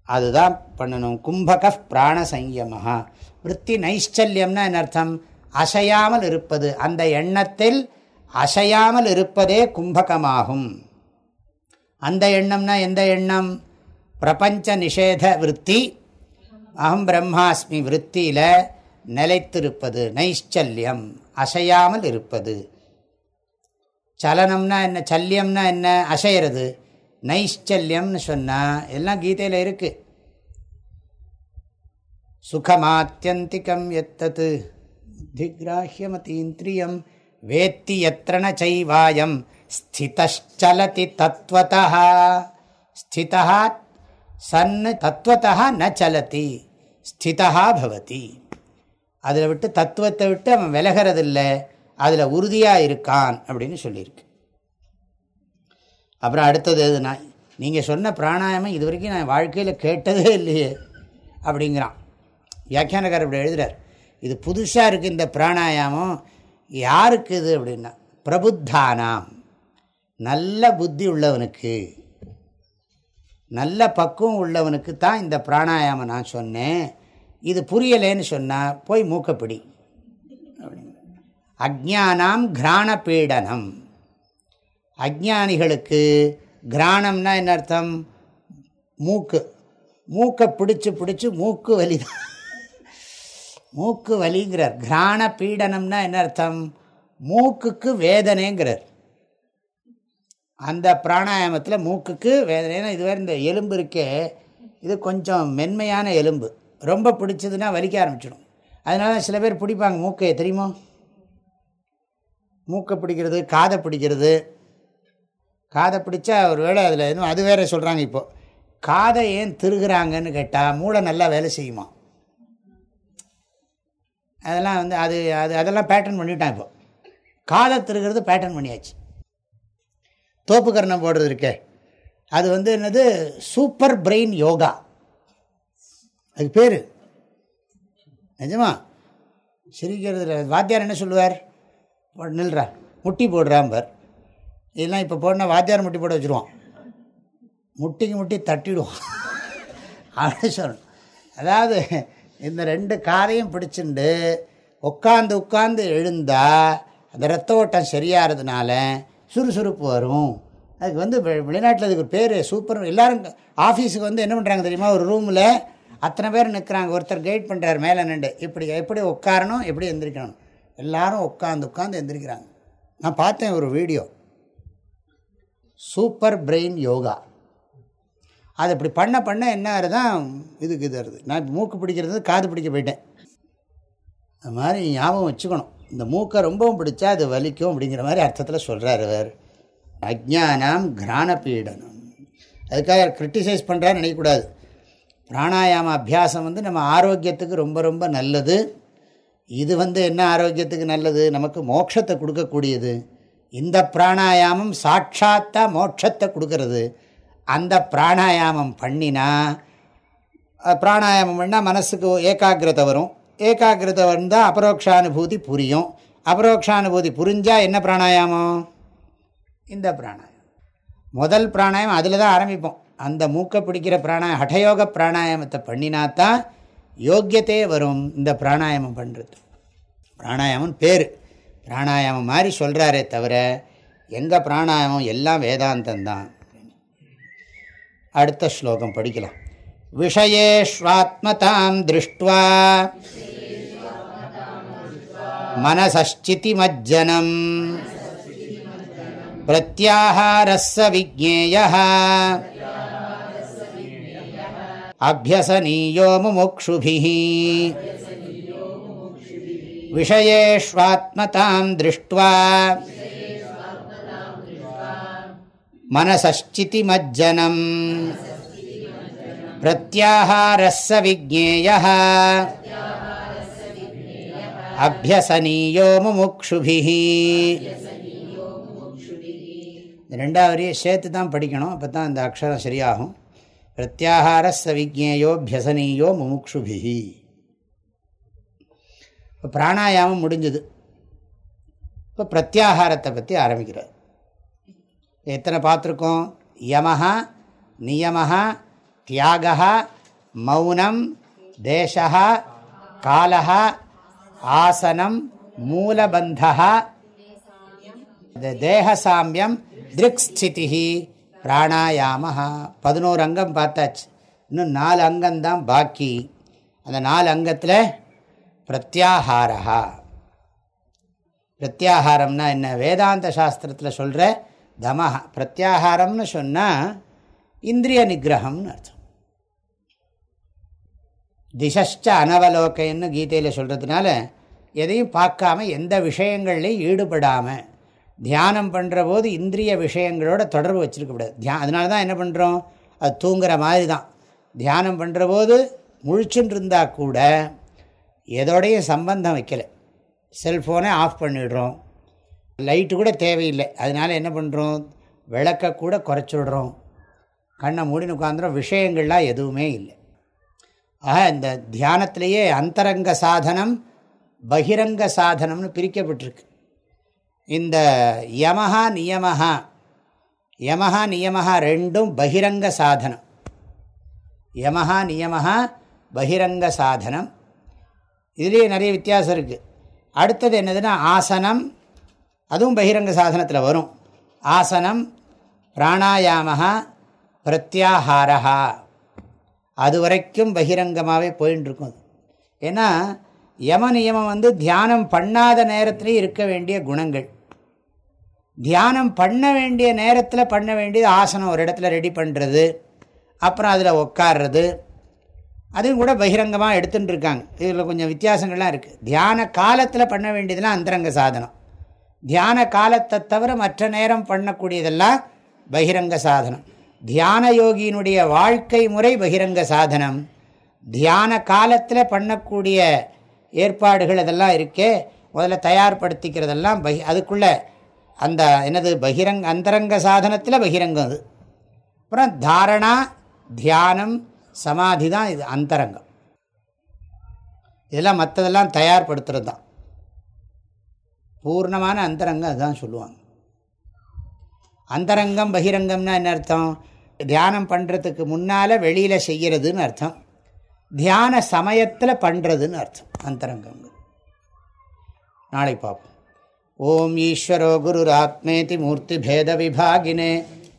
அதுதான் பண்ணணும். கும்பக பிராண சங்கமஹா விற்பி நைஷ்சல்யம்னா என்ன அர்த்தம்? அசையாமல் இருப்பது. அந்த எண்ணத்தில் அசையாமல் இருப்பதே கும்பகமாகும். அந்த எண்ணம்னா எந்த எண்ணம்? பிரபஞ்ச நிஷேத விற்பி. அகம் பிரம்மாஸ்மி விற்த்தியில் நிலைத்திருப்பது. நைஷ்சல்யம். அசையாமல் இருப்பது. சலனம்னா என்ன? சல்யம்னா என்ன? அசையிறது. நைஷ்சல்யம்னு சொன்னால் எல்லாம் கீதையில் இருக்குது சுகமாத்தியந்திகம் எத்தது புத்திகிராஹியமதீந்திரியம் வேத்தி எத்தன செய்வாயம் ஸ்திதலதி தத்வதா ஸ்திதா சன்னு தத்துவத்தா ந சலதி ஸ்திதா பவதி. அதில் விட்டு தத்துவத்தை விட்டு அவன் விலகிறதில்லை அதில் உறுதியாக இருக்கான் அப்படின்னு சொல்லியிருக்கு. அப்புறம் அடுத்தது எதுனா நீங்கள் சொன்ன பிராணாயாமம் இது வரைக்கும் நான் வாழ்க்கையில் கேட்டதே இல்லையே அப்படிங்கிறான். வியாக்கியானக்கார் இப்படி எழுதுகிறார் இது புதுசாக இருக்குது இந்த பிராணாயாமம் யாருக்கு இது? அப்படின்னா பிரபுத்தானாம். நல்ல புத்தி உள்ளவனுக்கு நல்ல பக்குவம் உள்ளவனுக்கு தான் இந்த பிராணாயாமம் நான் சொன்னேன். இது புரியலேன்னு சொன்னால் போய் மூக்கப்பிடி அஜானாம் கிராண பீடனம் அஜானிகளுக்கு கிராணம்னா என்ன அர்த்தம்? மூக்கு. மூக்கை பிடிச்சி பிடிச்சி மூக்கு வலி. தான் மூக்கு வலிங்கிறார். கிராண பீடனம்னா என்ன அர்த்தம்? மூக்குக்கு வேதனைங்கிறார். அந்த பிராணாயாமத்தில் மூக்குக்கு வேதனை இதுவரை இந்த எலும்பு இருக்கே இது கொஞ்சம் மென்மையான எலும்பு. ரொம்ப பிடிச்சதுன்னா வலிக்க ஆரம்பிச்சிடும். அதனால சில பேர் பிடிப்பாங்க. மூக்கை தெரியுமோ? மூக்கை பிடிக்கிறது காதை பிடிக்கிறது. காதை பிடிச்சா ஒரு வேளை அதில் எதுவும் அது வேற சொல்கிறாங்க இப்போது காதை ஏன் திருகிறாங்கன்னு கேட்டால் மூளை நல்லா வேலை செய்யுமா? அதெல்லாம் வந்து அது அது அதெல்லாம் பேட்டர்ன் பண்ணிவிட்டான் இப்போ. காதை திருகிறது பேட்டர்ன் பண்ணியாச்சு. தோப்பு கர்ணம் போடுறது இருக்கே. அது வந்து என்னது? சூப்பர் பிரெயின் யோகா அதுக்கு பேர். நிஜமா? சிரிக்கிறது வாத்தியார் என்ன சொல்லுவார்? நில்றா. முட்டி போடுறாம்பர் இதெல்லாம் இப்போ போடனா வாத்தியார் முட்டி போட வச்சுருவான். முட்டிக்கு முட்டி தட்டிடுவான். அப்படின்னு சொல்லணும். அதாவது இந்த ரெண்டு காரையும் பிடிச்சிண்டு உட்காந்து உட்காந்து எழுந்தால் அந்த ரத்த ஓட்டம் சரியாகிறதுனால சுறுசுறுப்பு வரும். அதுக்கு வந்து வெளிநாட்டில் அதுக்கு பேர் சூப்பர் எல்லோரும் ஆஃபீஸுக்கு வந்து என்ன பண்ணுறாங்க தெரியுமா? ஒரு ரூமில் அத்தனை பேர் நிற்கிறாங்க ஒருத்தர் கைட் பண்ணுறாரு மேலே நின்று. இப்படி எப்படி உட்காரணும் எப்படி எந்திரிக்கணும்? எல்லோரும் உட்காந்து உட்காந்து எந்திரிக்கிறாங்க. நான் பார்த்தேன் ஒரு வீடியோ. Super brain yoga. அது இப்படி பண்ண பண்ண என்ன ஆகுதுதான் இதுக்கு இது வருது நான் இப்போ மூக்கு பிடிக்கிறது காது பிடிக்க போயிட்டேன். அது மாதிரி ஞாபகம் வச்சுக்கணும். இந்த மூக்கை ரொம்பவும் பிடிச்சா அது வலிக்கும் அப்படிங்கிற மாதிரி அர்த்தத்தில் சொல்கிறார் அவர் அஜானாம் கிரான அதுக்காக கிரிட்டிசைஸ் பண்ணுறான்னு நினைக்கக்கூடாது. பிராணாயாம அபியாசம் வந்து நம்ம ஆரோக்கியத்துக்கு ரொம்ப ரொம்ப நல்லது. இது வந்து என்ன ஆரோக்கியத்துக்கு நல்லது? நமக்கு மோட்சத்தை கொடுக்கக்கூடியது. இந்த பிராணாயாமம் சாட்சாத்தா மோட்சத்தை கொடுக்கறது. அந்த பிராணாயாமம் பண்ணினா பிராணாயாமம் பண்ணால் மனசுக்கு ஏகாகிரதை வரும். ஏகாகிரதை வந்தால் அபரோக்ஷானுபூதி புரியும். அபரோக்ஷானுபூதி புரிஞ்சால் என்ன பிராணாயாமம்? இந்த பிராணாயாமம். முதல் பிராணாயம் அதில் தான் ஆரம்பிப்போம். அந்த மூக்கை பிடிக்கிற பிராணாயம் ஹடயோக பிராணாயாமத்தை பண்ணினாத்தான் யோக்கியத்தையே வரும் இந்த பிராணாயாமம் பண்ணுறது பிராணாயாமம் பேர். பிராணாயாமம் மாதிரி சொல்கிறாரே தவிர எங்கள் பிராணாயாமம்? எல்லாம் வேதாந்தந்தான் அடுத்த ஸ்லோகம் படிக்கலாம். விஷயேஷ்வாத்மதாம் திருஷ்டுவா. மனசச்சிதிமஜ்ஜனம் பிரத்யாஹாரஸ்ஸ விஜேய அபியசனீயோ முமுக்ஷுபிஹி. விஷயேஷ்வாத்மதாம் திருஷ்டுவா மனசச்சிதிமஜ்ஜனம் பிரத்யாஹாரஸ்ஸ விஜேய அபியசனீயோ முமுக்ஷுபிஹி ரெண்டாவது சேர்த்து தான் படிக்கணும் அப்போ தான் அந்த அக்ஷரம் சரியாகும். பிரத்யாகாரஸ்ஸ விஜேயோபியசனீயோ முமுக்ஷுபிஹி. இப்போ பிராணாயாமம் முடிஞ்சது. இப்போ பிரத்யாகாரத்தை பற்றி ஆரம்பிக்கிறார். எத்தனை பார்த்துருக்கோம்? யமஹா நியமஹா தியாகா மௌனம் தேசா காலஹா ஆசனம் மூலபந்தா தேகசாமியம் திருக்ஸ்திதி பிராணாயாமஹா. பதினோரு அங்கம் பார்த்தாச்சு. இன்னும் நாலு அங்கம்தான் பாக்கி. அந்த நாலு அங்கத்தில் பிரத்யாகாரா பிரத்யாகாரம்னா என்ன? வேதாந்த சாஸ்திரத்தில் சொல்கிற தமஹா. பிரத்யாகாரம்னு சொன்னால் இந்திரிய நிகிரகம்னு அர்த்தம். திசஷ்ட அனவலோக்கைன்னு கீதையில் சொல்கிறதுனால எதையும் பார்க்காம எந்த விஷயங்கள்லையும் ஈடுபடாமல் தியானம் பண்ணுற போது இந்திரிய விஷயங்களோட தொடர்பு வச்சுருக்கக்கூடாது தியா அதனால தான் என்ன பண்ணுறோம் அது தூங்குற மாதிரி தான். தியானம் பண்ணுற போது முழிச்சுன்னு இருந்தால் கூட எதோடையும் சம்பந்தம் வைக்கலை. செல்ஃபோனை ஆஃப் பண்ணிடுறோம். லைட்டு கூட தேவையில்லை. அதனால் என்ன பண்ணுறோம் விளக்க கூட குறைச்சிடுறோம். கண்ணை மூடினு உட்காந்துரும் விஷயங்கள்லாம் எதுவுமே இல்லை. ஆக இந்த தியானத்திலேயே அந்தரங்க சாதனம் பகிரங்க சாதனம்னு பிரிக்கப்பட்டிருக்கு. இந்த யமஹா நியமஹா யமஹா நியமஹா ரெண்டும் பகிரங்க சாதனம். யமஹா நியமஹா பகிரங்க சாதனம். இதுலேயே நிறைய வித்தியாசம் இருக்குது அடுத்தது என்னதுன்னா ஆசனம். அதுவும் பகிரங்க சாதனத்தில் வரும். ஆசனம் பிராணாயாமஹா பிரத்யாஹாரா அது வரைக்கும் பகிரங்கமாகவே போயின்னு அது. ஏன்னா யம நியமம் வந்து தியானம் பண்ணாத நேரத்துலேயும் இருக்க வேண்டிய குணங்கள். தியானம் பண்ண வேண்டிய நேரத்தில் பண்ண வேண்டியது ஆசனம். ஒரு இடத்துல ரெடி பண்ணுறது அப்புறம் அதில் உட்கார்றது அதுவும் கூட பகிரங்கமாக எடுத்துகிட்டு இருக்காங்க இதில் கொஞ்சம் வித்தியாசங்கள்லாம் இருக்குது தியான காலத்தில் பண்ண வேண்டியதெல்லாம் அந்தரங்க சாதனம். தியான காலத்தை தவிர மற்ற நேரம் பண்ணக்கூடியதெல்லாம் பகிரங்க சாதனம். தியான யோகியினுடைய வாழ்க்கை முறை பகிரங்க சாதனம். தியான காலத்தில் பண்ணக்கூடிய ஏற்பாடுகள் இதெல்லாம் இருக்கே முதல்ல தயார்படுத்திக்கிறதெல்லாம் பகி அதுக்குள்ளே அந்த என்னது பகிரங் அந்தரங்க சாதனத்தில் பகிரங்கம் அது. அப்புறம் தாரணா தியானம் சமாதி தான் இது அந்தரங்கம். இதெல்லாம் மற்றதெல்லாம் தயார்படுத்துறது தான். பூர்ணமான அந்தரங்கம் அதுதான் சொல்லுவாங்க. அந்தரங்கம் பகிரங்கம்னா என்ன அர்த்தம்? தியானம் பண்ணுறதுக்கு முன்னால் வெளியில் செய்கிறதுன்னு அர்த்தம். தியான சமயத்தில் பண்ணுறதுன்னு அர்த்தம் அந்தரங்கம் நாளை பார்ப்போம். ஓம் ஈஸ்வரோ குருராத்மேதி மூர்த்தி பேத விபாகினே.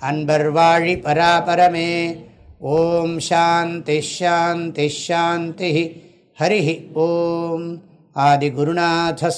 அன்பர் வாழி பராபரமே. ஓம் சாந்தி ஷாந்தி ஷாந்தி. ஹரி ஓம். ஆதிகுருநாதஸ்வாமிக்கு